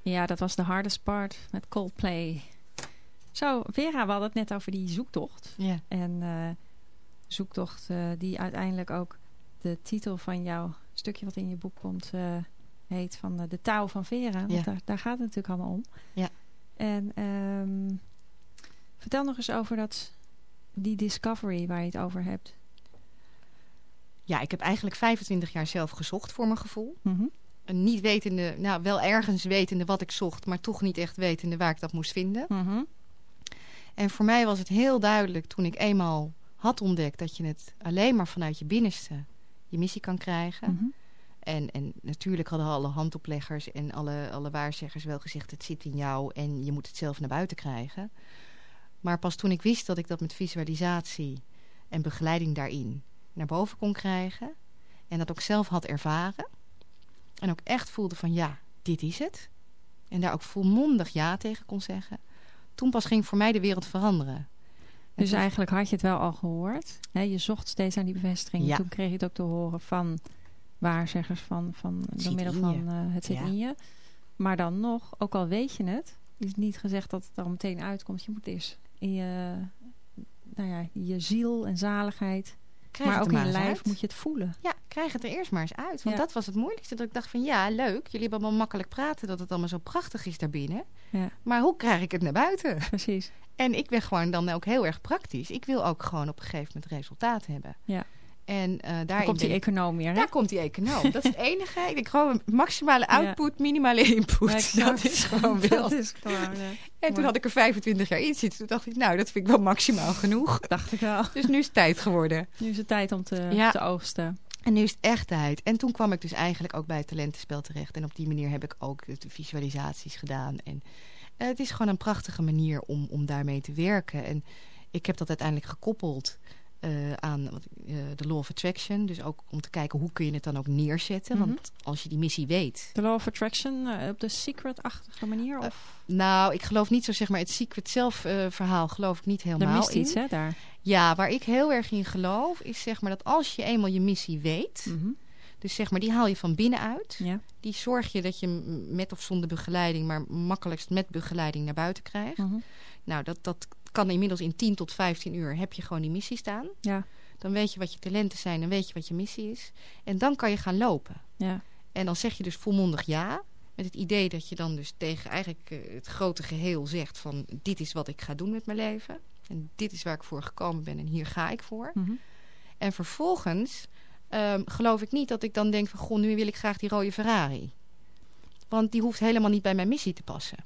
Ja, dat was de hardest part met Coldplay. Zo, Vera, we hadden het net over die zoektocht.
Ja.
En eh, zoektocht eh, die uiteindelijk ook de titel van jouw stukje wat in je boek komt eh, heet van de touw van Vera. Want
Ja.
daar, daar gaat het natuurlijk allemaal om.
Ja.
En ehm, vertel nog eens over dat, die discovery waar je het over hebt.
ja, ik heb eigenlijk 25 jaar zelf gezocht voor mijn gevoel. En niet wetende, nou wel ergens wetende wat ik zocht, maar toch niet echt wetende waar ik dat moest vinden.
Mhm.
En voor mij was het heel duidelijk toen ik eenmaal had ontdekt dat je het alleen maar vanuit je binnenste je missie kan krijgen.
Mhm.
En, en natuurlijk hadden alle handopleggers en alle, alle waarzeggers wel gezegd: het zit in jou en je moet het zelf naar buiten krijgen. Maar pas toen ik wist dat ik dat met visualisatie en begeleiding daarin naar boven kon krijgen. En dat ook zelf had ervaren. En ook echt voelde van ja, dit is het. En daar ook volmondig ja tegen kon zeggen. Toen pas ging voor mij de wereld veranderen. En
Dus eigenlijk had je het wel al gehoord. Hè? Je zocht steeds aan die bevestiging.
Ja.
Toen kreeg je het ook te horen van waarzeggers van, van door middel van eh, het zit
Ja.
in je. Maar dan nog, ook al weet je het, is niet gezegd dat het er meteen uitkomt. Je moet eerst in je, nou ja, je ziel en zaligheid,
Krijg
maar ook in je lijf
uit.
moet je het voelen.
Ja, krijg het er eerst maar eens uit. Want
Ja.
dat was het moeilijkste. Dat ik dacht van ja, leuk. Jullie hebben allemaal makkelijk praten dat het allemaal zo prachtig is daarbinnen.
Ja,
Maar hoe krijg ik het naar buiten?
precies.
En ik ben gewoon dan ook heel erg praktisch. Ik wil ook gewoon op een gegeven moment resultaat hebben.
Ja.
En eh
Daar komt die econoom weer, hè?
Daar komt die econoom. Dat is het enige. Ik denk gewoon maximale
Ja.
output, minimale input. Dat is gewoon wel.
Dat is gewoon, ja.
En toen had ik er 25 jaar in zitten. Toen dacht ik, nou, dat vind ik wel maximaal genoeg.
Dacht ik wel.
Dus nu is het tijd geworden.
Nu is het tijd om te, te oogsten.
En nu is het echt tijd. En toen kwam ik dus eigenlijk ook bij het talentenspel terecht. En op die manier heb ik ook de visualisaties gedaan. En eh, het is gewoon een prachtige manier om, om daarmee te werken. En ik heb dat uiteindelijk gekoppeld eh, aan eh, de Law of Attraction. Dus ook om te kijken hoe kun je het dan ook neerzetten.
Mhm.
Want als je die missie weet.
The Law of Attraction eh, op de secret-achtige manier? Of
Nou, ik geloof niet zo zeg maar het secret zelf verhaal geloof ik niet
er
helemaal
mist
in.
iets, hè, daar?
Ja, waar ik heel erg in geloof is zeg maar dat als je eenmaal je missie weet.
Mhm.
Dus zeg maar die haal je van binnenuit.
Ja.
Die zorg je dat je met of zonder begeleiding, maar makkelijkst met begeleiding naar buiten krijgt.
Mhm.
Nou, dat, dat kan inmiddels in 10 tot 15 uur heb je gewoon die missie staan.
Ja.
Dan weet je wat je talenten zijn en weet je wat je missie is. En dan kan je gaan lopen.
Ja.
En dan zeg je dus volmondig ja. Met het idee dat je dan dus tegen eigenlijk eh, het grote geheel zegt van... dit is wat ik ga doen met mijn leven. En dit is waar ik voor gekomen ben en hier ga ik voor.
Mhm.
En vervolgens ehm, geloof ik niet dat ik dan denk van... goh, nu wil ik graag die rode Ferrari. Want die hoeft helemaal niet bij mijn missie te passen.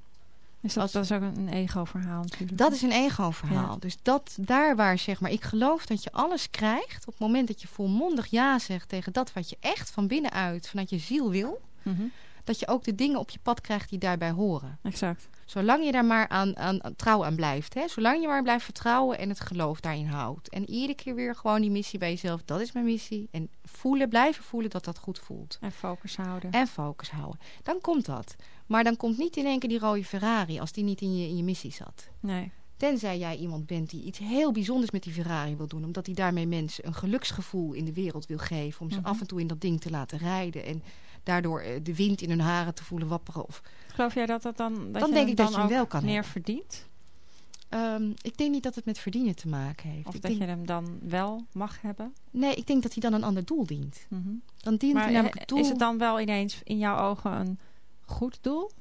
Dus dat,
Als-
dat is ook een, ego-verhaal natuurlijk.
Dat is een ego-verhaal.
Ja.
Dus dat, daar waar zeg maar, ik geloof dat je alles krijgt... op het moment dat je volmondig ja zegt tegen dat wat je echt van binnenuit... vanuit je ziel wil...
Mhm.
dat je ook de dingen op je pad krijgt die daarbij horen.
Exact.
Zolang je daar maar aan, aan, aan trouw aan blijft. Hè? Zolang je maar blijft vertrouwen en het geloof daarin houdt. En iedere keer weer gewoon die missie bij jezelf. Dat is mijn missie. En voelen, blijven voelen dat dat goed voelt.
En focus houden.
En focus houden. Dan komt dat. Maar dan komt niet in één keer die rode Ferrari als die niet in je, in je missie zat.
Nee.
Tenzij jij iemand bent die iets heel bijzonders met die Ferrari wil doen. Omdat hij daarmee mensen een geluksgevoel in de wereld wil geven. Om ze
Mhm.
af en toe in dat ding te laten rijden. En daardoor eh, de wind in hun haren te voelen wapperen. Of,
Geloof jij dat dat dan... Dat
Dan
je
denk ik dat
dan
je hem
ook
wel kan
meer
hebben.
verdient?
Ehm, ik denk niet dat het met verdienen te maken heeft.
Of
ik
dat
denk,
je hem dan wel mag hebben?
Nee, ik denk dat hij dan een ander doel dient.
Mhm.
Dan dient
Maar
hij namelijk
eh,
het doel...
is het dan wel ineens in jouw ogen een goed doel?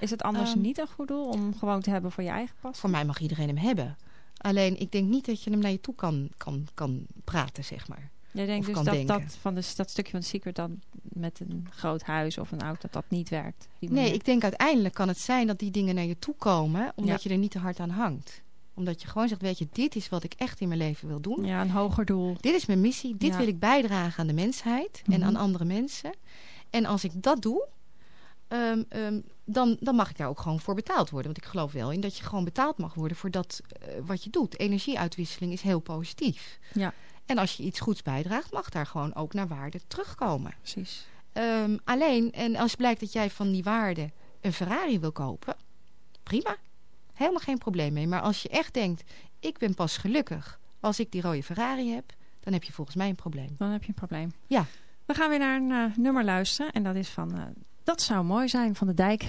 Is het anders
Ehm,
niet een goed doel om gewoon te hebben voor je eigen pas?
Voor mij mag iedereen hem hebben. Alleen, ik denk niet dat je hem naar je toe kan, kan, kan praten, zeg maar.
Jij denkt dus dat,
denken.
dat, van de, dat stukje van de secret dan met een groot huis of een auto, dat dat niet werkt?
Nee, ik denk uiteindelijk kan het zijn dat die dingen naar je toe komen... omdat
Ja.
je er niet te hard aan hangt. Omdat je gewoon zegt, weet je, dit is wat ik echt in mijn leven wil doen.
Ja, een hoger doel.
Dit is mijn missie. Dit
Ja.
wil ik bijdragen aan de mensheid en
Mhm.
aan andere mensen. En als ik dat doe, ehm, ehm, dan, dan mag ik daar ook gewoon voor betaald worden. Want ik geloof wel in dat je gewoon betaald mag worden voor dat eh, wat je doet. Energieuitwisseling is heel positief.
Ja.
En als je iets goeds bijdraagt, mag daar gewoon ook naar waarde terugkomen.
Precies.
Ehm, alleen, en als blijkt dat jij van die waarde een Ferrari wil kopen, prima. Helemaal geen probleem mee. Maar als je echt denkt, ik ben pas gelukkig als ik die rode Ferrari heb, dan heb je volgens mij een probleem.
Dan heb je een probleem.
Ja.
We gaan weer naar een eh, nummer luisteren. En dat is van... eh, dat zou mooi zijn van de dijk.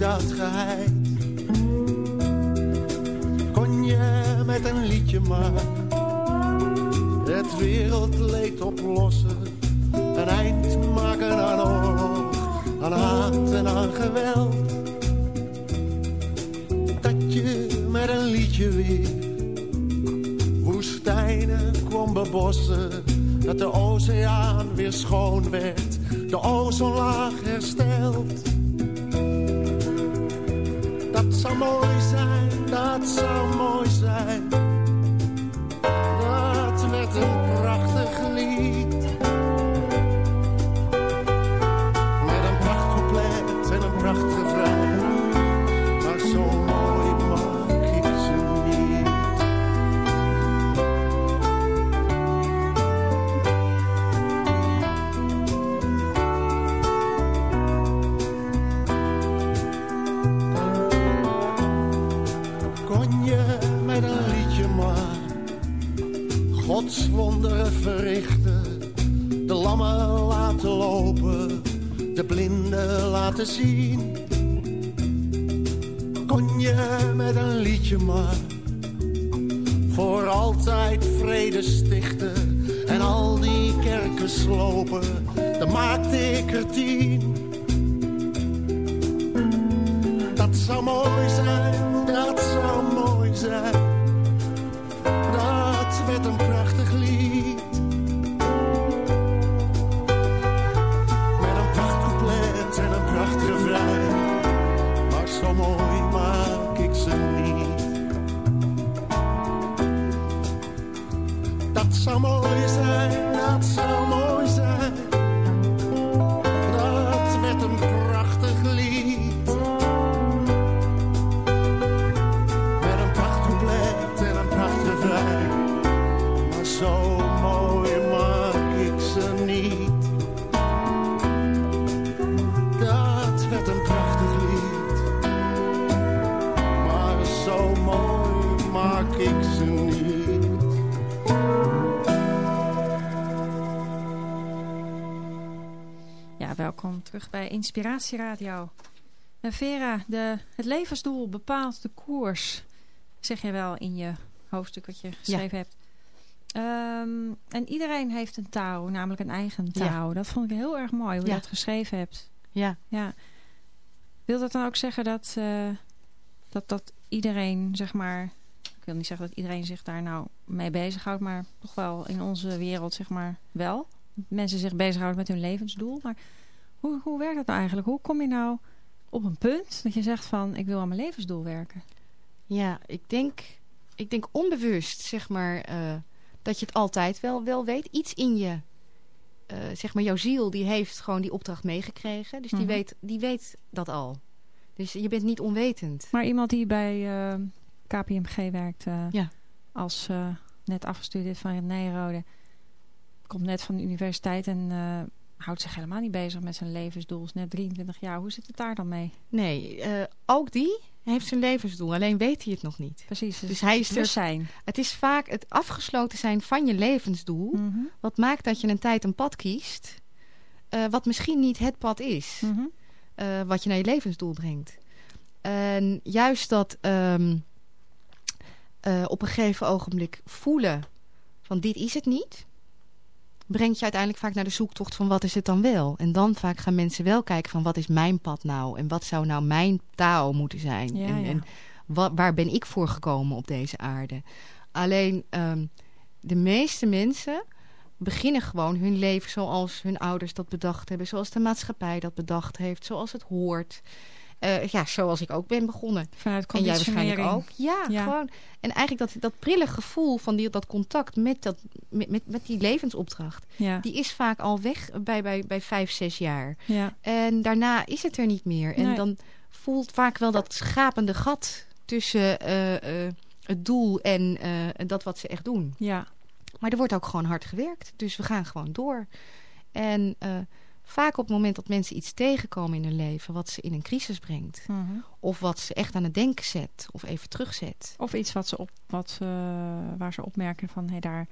Dat. Kon je met een liedje maar het wereldleed oplossen. Een eind maken aan oorlog, aan haat en aan geweld. Dat je met een liedje weer woestijnen kwam bebossen. Dat de oceaan weer schoon werd, Gods wonderen verrichten, de lammen laten lopen, de blinden laten zien. Kon je met een liedje maar voor altijd vrede stichten en al die kerken slopen, dan maakte ik er tien.
Terug bij Inspiratie Radio. En Vera, de, het levensdoel bepaalt de koers. Zeg je wel in je hoofdstuk wat je geschreven hebt. Ehm, en iedereen heeft een touw, namelijk een eigen touw. Dat vond ik heel erg mooi, hoe je
Ja.
dat geschreven hebt.
Ja.
Ja. Wil dat dan ook zeggen dat, eh, dat, dat iedereen, zeg maar... Ik wil niet zeggen dat iedereen zich daar nou mee bezighoudt... maar toch wel in onze wereld, zeg maar, wel. Mensen zich bezighouden met hun levensdoel. Maar hoe, hoe werkt dat nou eigenlijk? Hoe kom je nou op een punt dat je zegt van... ik wil aan mijn levensdoel werken?
Ja, ik denk, ik denk onbewust, zeg maar, eh, dat je het altijd wel, wel weet. Iets in je, eh, zeg maar, jouw ziel, die heeft gewoon die opdracht meegekregen. Dus die,
Mhm.
weet, die weet dat al. Dus je bent niet onwetend.
Maar iemand die bij eh, KPMG werkt...
Ja.
als net afgestudeerd van Nijrode... komt net van de universiteit en houdt zich helemaal niet bezig met zijn levensdoel. Is net 23 jaar. Hoe zit het daar dan mee?
Nee, eh, ook die heeft zijn levensdoel. Alleen weet hij het nog niet.
Precies.
Dus hij is er-
bewustzijn.
Het is vaak het afgesloten zijn van je levensdoel.
Mhm.
Wat maakt dat je een tijd een pad kiest... eh, wat misschien niet het pad is.
Mhm.
eh, wat je naar je levensdoel brengt. En juist dat ehm, eh, op een gegeven ogenblik voelen van dit is het niet... brengt je uiteindelijk vaak naar de zoektocht van wat is het dan wel. En dan vaak gaan mensen wel kijken van wat is mijn pad nou... en wat zou nou mijn taal moeten zijn.
Ja,
en
ja.
en wa- waar ben ik voor gekomen op deze aarde. Alleen ehm, de meeste mensen beginnen gewoon hun leven zoals hun ouders dat bedacht hebben. Zoals de maatschappij dat bedacht heeft. Zoals het hoort. Eh, ja, zoals ik ook ben begonnen.
Vanuit
En jij waarschijnlijk ook. Ja,
Ja.
gewoon. En eigenlijk dat, dat prille gevoel van die, dat contact met, dat, met, met, met die levensopdracht...
Ja,
die is vaak al weg bij, bij, bij vijf, zes jaar.
ja.
En daarna is het er niet meer. En
Nee.
dan voelt vaak wel dat schapende gat tussen eh, eh, het doel en dat wat ze echt doen.
ja.
Maar er wordt ook gewoon hard gewerkt. Dus we gaan gewoon door. En vaak op het moment dat mensen iets tegenkomen in hun leven... wat ze in een crisis brengt...
Mhm.
of wat ze echt aan het denken zet... of even terugzet...
Of iets wat ze op, wat, ze- waar ze opmerken van hé, daar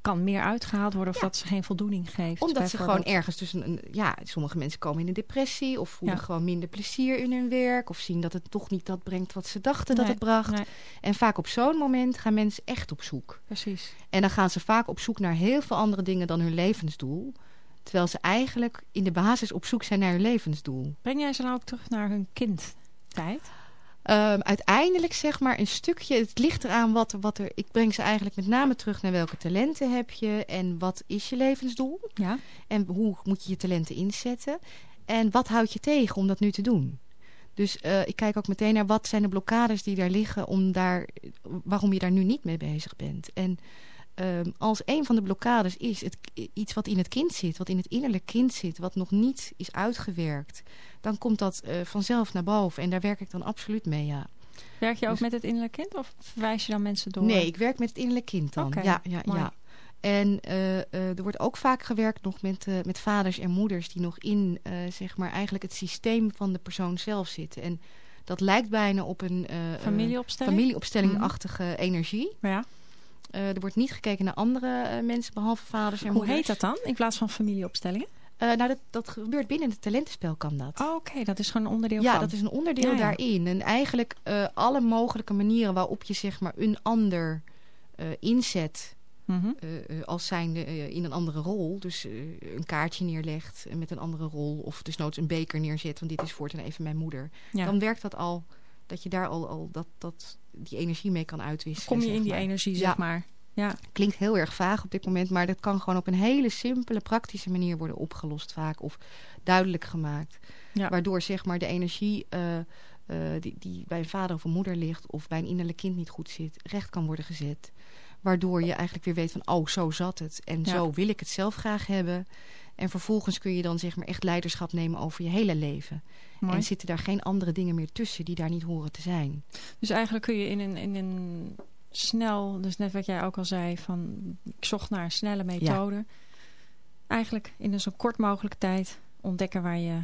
kan meer uitgehaald worden of
Ja.
dat ze geen voldoening geeft.
Omdat ze gewoon ergens tussen een... Ja, sommige mensen komen in een depressie... of voelen
Ja.
gewoon minder plezier in hun werk... of zien dat het toch niet dat brengt wat ze dachten dat het bracht.
nee.
En vaak op zo'n moment gaan mensen echt op zoek.
Precies.
En dan gaan ze vaak op zoek naar heel veel andere dingen dan hun levensdoel... terwijl ze eigenlijk in de basis op zoek zijn naar hun levensdoel.
Breng jij ze dan ook terug naar hun kindtijd?
Ehm, uiteindelijk zeg maar een stukje, het ligt eraan wat, er- wat er... Ik breng ze eigenlijk met name terug naar welke talenten heb je... en wat is je levensdoel?
Ja.
En hoe moet je je talenten inzetten? En wat houdt je tegen om dat nu te doen? Dus eh, ik kijk ook meteen naar wat zijn de blokkades die daar liggen... Om daar, waarom je daar nu niet mee bezig bent. En ehm, als een van de blokkades is het, iets wat in het kind zit... wat in het innerlijk kind zit, wat nog niet is uitgewerkt... dan komt dat eh, vanzelf naar boven. En daar werk ik dan absoluut mee, ja.
Werk je ook
Dus-
met het innerlijk kind of verwijs je dan mensen door?
Nee, ik werk met het innerlijk kind dan. Ja, ja,
mooi.
ja. En eh, eh, er wordt ook vaak gewerkt nog met, met vaders en moeders... die nog in zeg maar eigenlijk het systeem van de persoon zelf zitten. En dat lijkt bijna op een
Familieopstelling?
familieopstellingachtige energie.
Ja.
Eh, er wordt niet gekeken naar andere eh, mensen behalve vaders en
Hoe
moeders.
heet dat dan in plaats van familieopstellingen?
Eh, nou, dat, dat gebeurt binnen het talentenspel kan dat.
Oh, Oké, dat is gewoon een onderdeel
Ja,
van.
dat is een onderdeel
Ja, ja.
daarin. En eigenlijk alle mogelijke manieren waarop je zeg maar een ander inzet...
Mhm.
als zijnde in een andere rol. Dus een kaartje neerlegt met een andere rol. Of desnoods een beker neerzet, want dit is voortaan even mijn moeder.
Ja.
Dan werkt dat al, dat je daar al, al dat, dat, die energie mee kan uitwisselen.
Kom je in die
maar.
energie,
Ja.
zeg maar. Ja,
Klinkt heel erg vaag op dit moment, maar dat kan gewoon op een hele simpele, praktische manier worden opgelost vaak. Of duidelijk gemaakt.
Ja.
Waardoor zeg maar de energie eh, eh, die, die bij een vader of een moeder ligt... of bij een innerlijk kind niet goed zit, recht kan worden gezet. Waardoor je eigenlijk weer weet van, oh, zo zat het. En
Ja.
zo wil ik het zelf graag hebben. En vervolgens kun je dan zeg maar echt leiderschap nemen over je hele leven.
mooi.
En zitten daar geen andere dingen meer tussen die daar niet horen te zijn.
Dus eigenlijk kun je in een, in een snel, dus net wat jij ook al zei, van ik zocht naar een snelle methode. Eigenlijk in een zo kort mogelijke tijd ontdekken waar je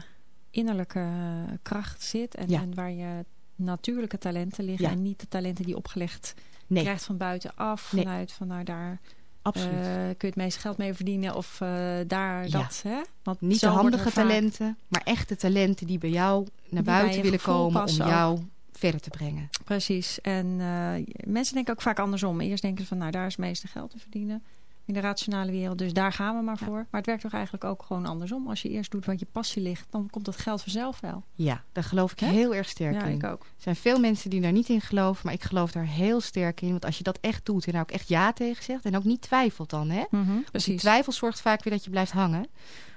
innerlijke eh, kracht zit en,
Ja.
en waar je natuurlijke talenten liggen
Ja.
en niet de talenten die opgelegd
Nee,
krijgt van buitenaf,
Nee.
vanuit van nou daar
absoluut.
eh, kun je het meeste geld mee verdienen of eh, daar
Ja.
dat. Hè? Want
niet de handige talenten, maar echte talenten die bij jou naar buiten willen komen om
passen
jou verder te brengen.
Precies. En eh, mensen denken ook vaak andersom. Eerst denken ze van, nou, daar is het meeste geld te verdienen. In de rationale wereld. Dus daar gaan we maar voor. Maar het werkt toch eigenlijk ook gewoon andersom. Als je eerst doet wat je passie ligt, dan komt dat geld vanzelf wel.
Ja, daar geloof ik heel erg sterk
ja,
in.
ik ook.
Er zijn veel mensen die daar niet in geloven, maar ik geloof daar heel sterk in. Want als je dat echt doet en daar ook echt ja tegen zegt en ook niet twijfelt dan, hè? Want die
Precies.
twijfel zorgt vaak weer dat je blijft hangen.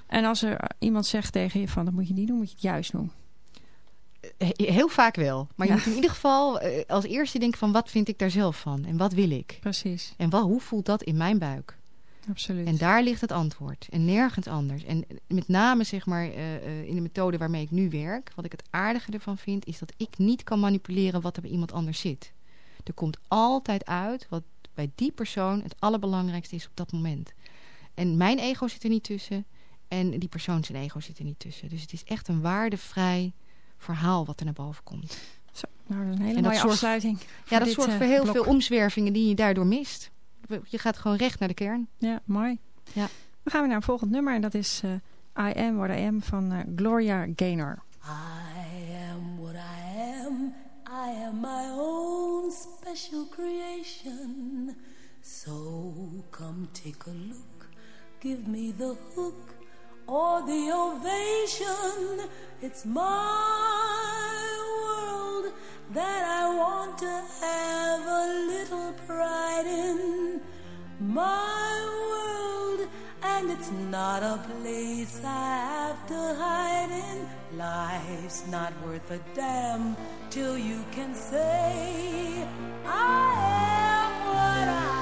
En als er iemand zegt tegen je van, dat moet je niet doen, moet je het juist doen.
Eh, Heel vaak wel. Maar je
Ja.
moet in ieder geval eh, als eerste denken van wat vind ik daar zelf van? En wat wil ik?
Precies.
En wat, hoe voelt dat in mijn buik?
Absoluut.
En daar ligt het antwoord. En nergens anders. En met name zeg maar eh, eh, in de methode waarmee ik nu werk. Wat ik het aardige ervan vind. Is dat ik niet kan manipuleren wat er bij iemand anders zit. Er komt altijd uit wat bij die persoon het allerbelangrijkste is op dat moment. En mijn ego zit er niet tussen. En die persoon zijn ego zit er niet tussen. Dus het is echt een waardevrij verhaal wat er naar boven komt.
Zo, nou, dat is een hele
En dat
mooie
zorgt-
afsluiting.
Ja, dat
dit,
zorgt
eh,
voor heel
blok.
veel omzwervingen die je daardoor mist. Je gaat gewoon recht naar de kern.
Ja, mooi.
Ja.
Dan gaan we naar een volgend nummer. En dat is eh, I Am What I Am van eh, Gloria Gaynor.
I am what I am. I am my own special creation. So come take a look. Give me the hook or the ovation. It's my world that I want to have a little pride in. My world, and it's not a place I have to hide in.
Life's not worth a damn till you can say, I am what I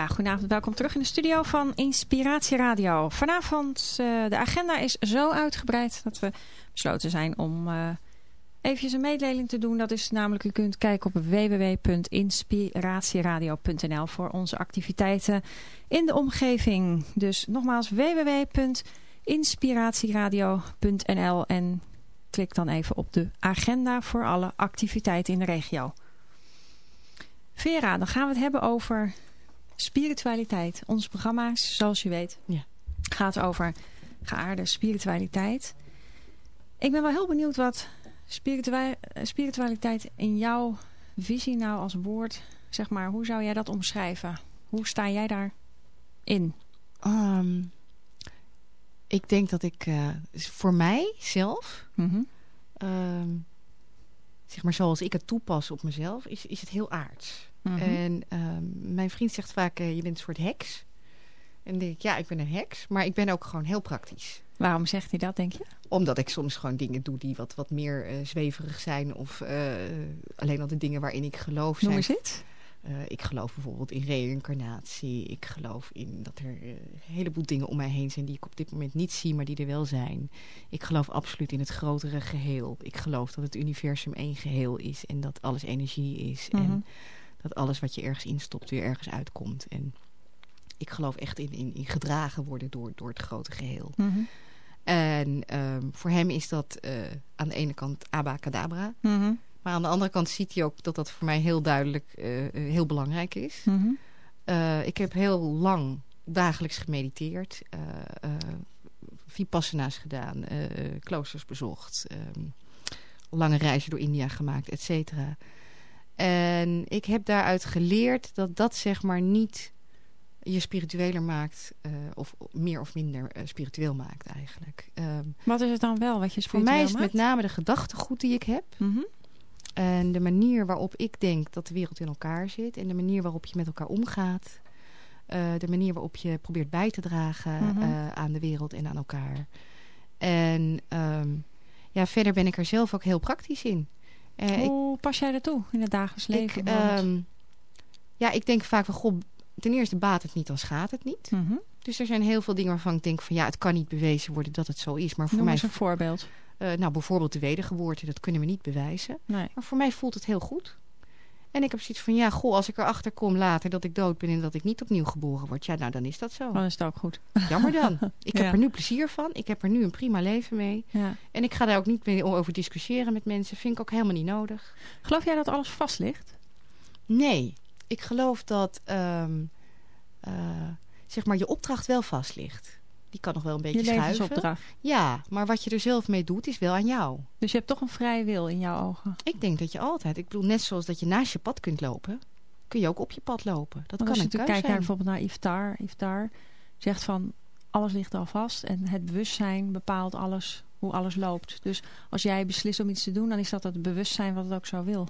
Ja, goedenavond. Welkom terug in de studio van Inspiratie Radio. Vanavond, uh, de agenda is zo uitgebreid dat we besloten zijn om uh, eventjes een mededeling te doen. Dat is namelijk, u kunt kijken op www.inspiratieradio.nl voor onze activiteiten in de omgeving. Dus nogmaals www.inspiratieradio.nl en klik dan even op de agenda voor alle activiteiten in de regio. Vera, dan gaan we het hebben over spiritualiteit. Ons programma, zoals je weet, ja. gaat over geaarde spiritualiteit. Ik ben wel heel benieuwd wat spiritualiteit in jouw visie nou als woord, zeg maar, hoe zou jij dat omschrijven? Hoe sta jij daar in?
Ehm, ik denk dat ik uh, voor mij zelf, mm zeg maar zoals ik het toepas op mezelf, is, is het heel aards. Mhm. En ehm, mijn vriend zegt vaak, uh, je bent een soort heks. En dan denk ik, ja, ik ben een heks. Maar ik ben ook gewoon heel praktisch.
Waarom zegt hij dat, denk je?
Omdat ik soms gewoon dingen doe die wat, wat meer uh, zweverig zijn. Of uh, alleen al de dingen waarin ik geloof
Noem eens
ik geloof bijvoorbeeld in reïncarnatie. Ik geloof in dat er een heleboel dingen om mij heen zijn die ik op dit moment niet zie, maar die er wel zijn. Ik geloof absoluut in het grotere geheel. Ik geloof dat het universum één geheel is en dat alles energie is. En
mhm
dat alles wat je ergens instopt weer ergens uitkomt. En ik geloof echt in, in, in gedragen worden door, door het grote geheel.
Mhm.
En ehm, voor hem is dat eh, aan de ene kant abacadabra.
Mhm.
Maar aan de andere kant ziet hij ook dat dat voor mij heel duidelijk uh, heel belangrijk is.
Mhm.
Uh, ik heb heel lang dagelijks gemediteerd. Vipassana's gedaan. kloosters bezocht. Um, lange reizen door India gemaakt, et cetera. En ik heb daaruit geleerd dat dat zeg maar niet je spiritueler maakt. Uh, of meer of minder uh, spiritueel maakt eigenlijk. Um,
wat is het dan wel wat je spiritueel
Voor mij is het
maakt?
met name de gedachtegoed die ik heb.
Mm -hmm.
En de manier waarop ik denk dat de wereld in elkaar zit. En de manier waarop je met elkaar omgaat. Uh, de manier waarop je probeert bij te dragen
Mhm.
mm -hmm. aan de wereld en aan elkaar. En um, ja, verder ben ik er zelf ook heel praktisch in.
Uh, Hoe ik, pas jij dat toe in het dagelijks leven?
Ik, um, ja, ik denk vaak van, goh, ten eerste baat het niet, dan schaadt het niet.
Mm -hmm.
Dus er zijn heel veel dingen waarvan ik denk van, ja, het kan niet bewezen worden dat het zo is. Maar voor
Noem
mij
eens een voorbeeld.
Uh, nou, bijvoorbeeld de wedergeboorte, dat kunnen we niet bewijzen.
Nee.
Maar voor mij voelt het heel goed. En ik heb zoiets van, ja, goh, als ik erachter kom later dat ik dood ben en dat ik niet opnieuw geboren word, ja, nou, dan is dat zo.
Dan is het ook goed.
Jammer dan. Ik
Ja.
heb er nu plezier van. Ik heb er nu een prima leven mee.
Ja.
En ik ga daar ook niet mee over discussiëren met mensen. Vind ik ook helemaal niet nodig.
Geloof jij dat alles vast ligt?
Nee. Ik geloof dat, ehm, eh, zeg maar, je opdracht wel vast ligt. Die kan nog wel een beetje
Je
schuiven. Ja, maar wat je er zelf mee doet, is wel aan jou.
Dus je hebt toch een vrije wil in jouw ogen.
Ik denk dat je altijd, ik bedoel, net zoals dat je naast je pad kunt lopen, kun je ook op je pad lopen. Dat kan
als je
een
kijkt naar bijvoorbeeld naar Iftar. Iftar zegt van alles ligt al vast. En het bewustzijn bepaalt alles, hoe alles loopt. Dus als jij beslist om iets te doen, dan is dat het bewustzijn wat het ook zo wil.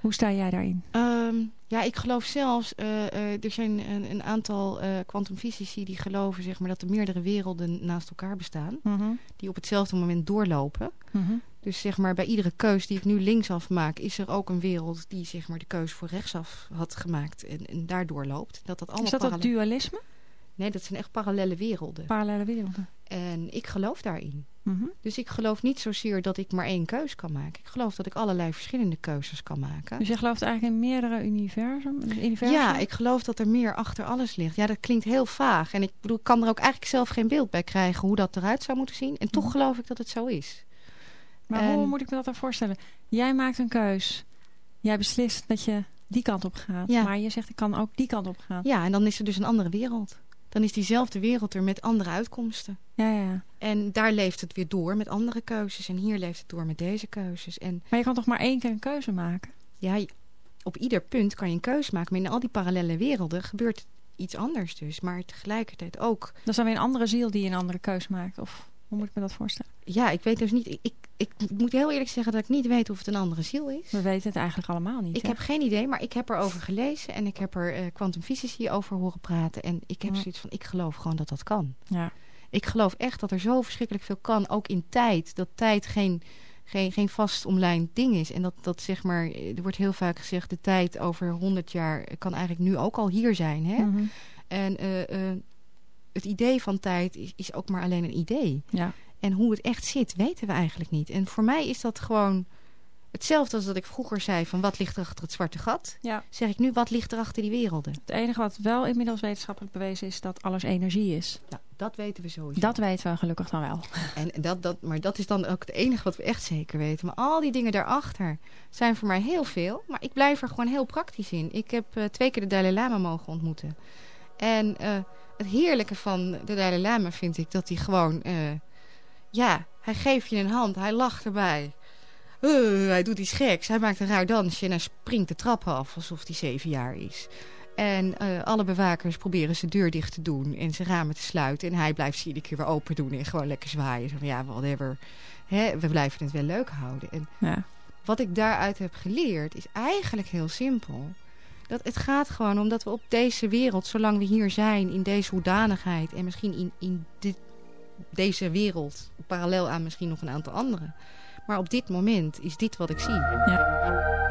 Hoe sta jij daarin?
Ehm, ja, ik geloof zelfs, eh, eh, er zijn een, een aantal eh, kwantumfysici die geloven zeg maar, dat er meerdere werelden naast elkaar bestaan. Die op hetzelfde moment doorlopen.
Mhm.
Dus zeg maar, bij iedere keus die ik nu linksaf maak, is er ook een wereld die zeg maar, de keus voor rechtsaf had gemaakt en, en daardoor loopt. Dat dat allemaal
Is dat dat dualisme?
Nee, dat zijn echt parallele werelden.
Parallele werelden.
En ik geloof daarin.
Mhm.
Dus ik geloof niet zozeer dat ik maar één keus kan maken. Ik geloof dat ik allerlei verschillende keuzes kan maken.
Dus jij gelooft eigenlijk in meerdere universum? universum?
Ja, ik geloof dat er meer achter alles ligt. Ja, dat klinkt heel vaag. En ik bedoel, ik kan er ook eigenlijk zelf geen beeld bij krijgen hoe dat eruit zou moeten zien. En toch
Mhm.
geloof ik dat het zo is.
Maar
En-
hoe moet ik me dat dan voorstellen? Jij maakt een keus. Jij beslist dat je die kant op gaat.
Ja.
Maar je zegt ik kan ook die kant op gaan.
Ja, en dan is er dus een andere wereld. Dan is diezelfde wereld er met andere uitkomsten.
Ja, ja.
En daar leeft het weer door met andere keuzes. En hier leeft het door met deze keuzes. En
Maar je kan toch maar één keer een keuze maken?
ja, op ieder punt kan je een keuze maken. Maar in al die parallele werelden gebeurt iets anders dus. Maar tegelijkertijd ook...
Dat is dan weer een andere ziel die een andere keuze maakt. Of hoe moet ik me dat voorstellen?
Ja, ik weet dus niet... Ik, ik, ik moet heel eerlijk zeggen dat ik niet weet of het een andere ziel is.
We weten het eigenlijk allemaal niet.
Ik
hè?
heb geen idee, maar ik heb erover gelezen. En ik heb er eh kwantumfysici over horen praten. En ik heb
Ja.
zoiets van, ik geloof gewoon dat dat kan.
Ja.
Ik geloof echt dat er zo verschrikkelijk veel kan. Ook in tijd. Dat tijd geen, geen, geen vast omlijnd ding is. En dat, dat zeg maar, er wordt heel vaak gezegd... de tijd over 100 jaar kan eigenlijk nu ook al hier zijn. Hè?
Mhm.
En eh, eh, het idee van tijd is, is ook maar alleen een idee.
ja.
En hoe het echt zit, weten we eigenlijk niet. En voor mij is dat gewoon hetzelfde als dat ik vroeger zei... van wat ligt er achter het zwarte gat?
ja.
Zeg ik nu, wat ligt er achter die werelden?
Het enige wat wel inmiddels wetenschappelijk bewezen is dat alles energie is.
Nou, dat weten we sowieso.
Dat weten we gelukkig dan wel.
En dat, dat, maar dat is dan ook het enige wat we echt zeker weten. Maar al die dingen daarachter zijn voor mij heel veel. Maar ik blijf er gewoon heel praktisch in. Ik heb eh, twee keer de Dalai Lama mogen ontmoeten. En eh, het heerlijke van de Dalai Lama vind ik dat hij gewoon... eh, ja, hij geeft je een hand, hij lacht erbij. Eh, hij doet iets geks, hij maakt een raar dansje en hij springt de trap af alsof hij zeven jaar is. En eh, alle bewakers proberen zijn deur dicht te doen en zijn ramen te sluiten. En hij blijft ze iedere keer weer open doen en gewoon lekker zwaaien. Zo van, ja, whatever. Hè, we blijven het wel leuk houden. En
Ja.
wat ik daaruit heb geleerd is eigenlijk heel simpel. Dat het gaat gewoon om dat we op deze wereld, zolang we hier zijn, in deze hoedanigheid... en misschien in, in dit, deze wereld, parallel aan misschien nog een aantal andere... maar op dit moment is dit wat ik zie.
Ja.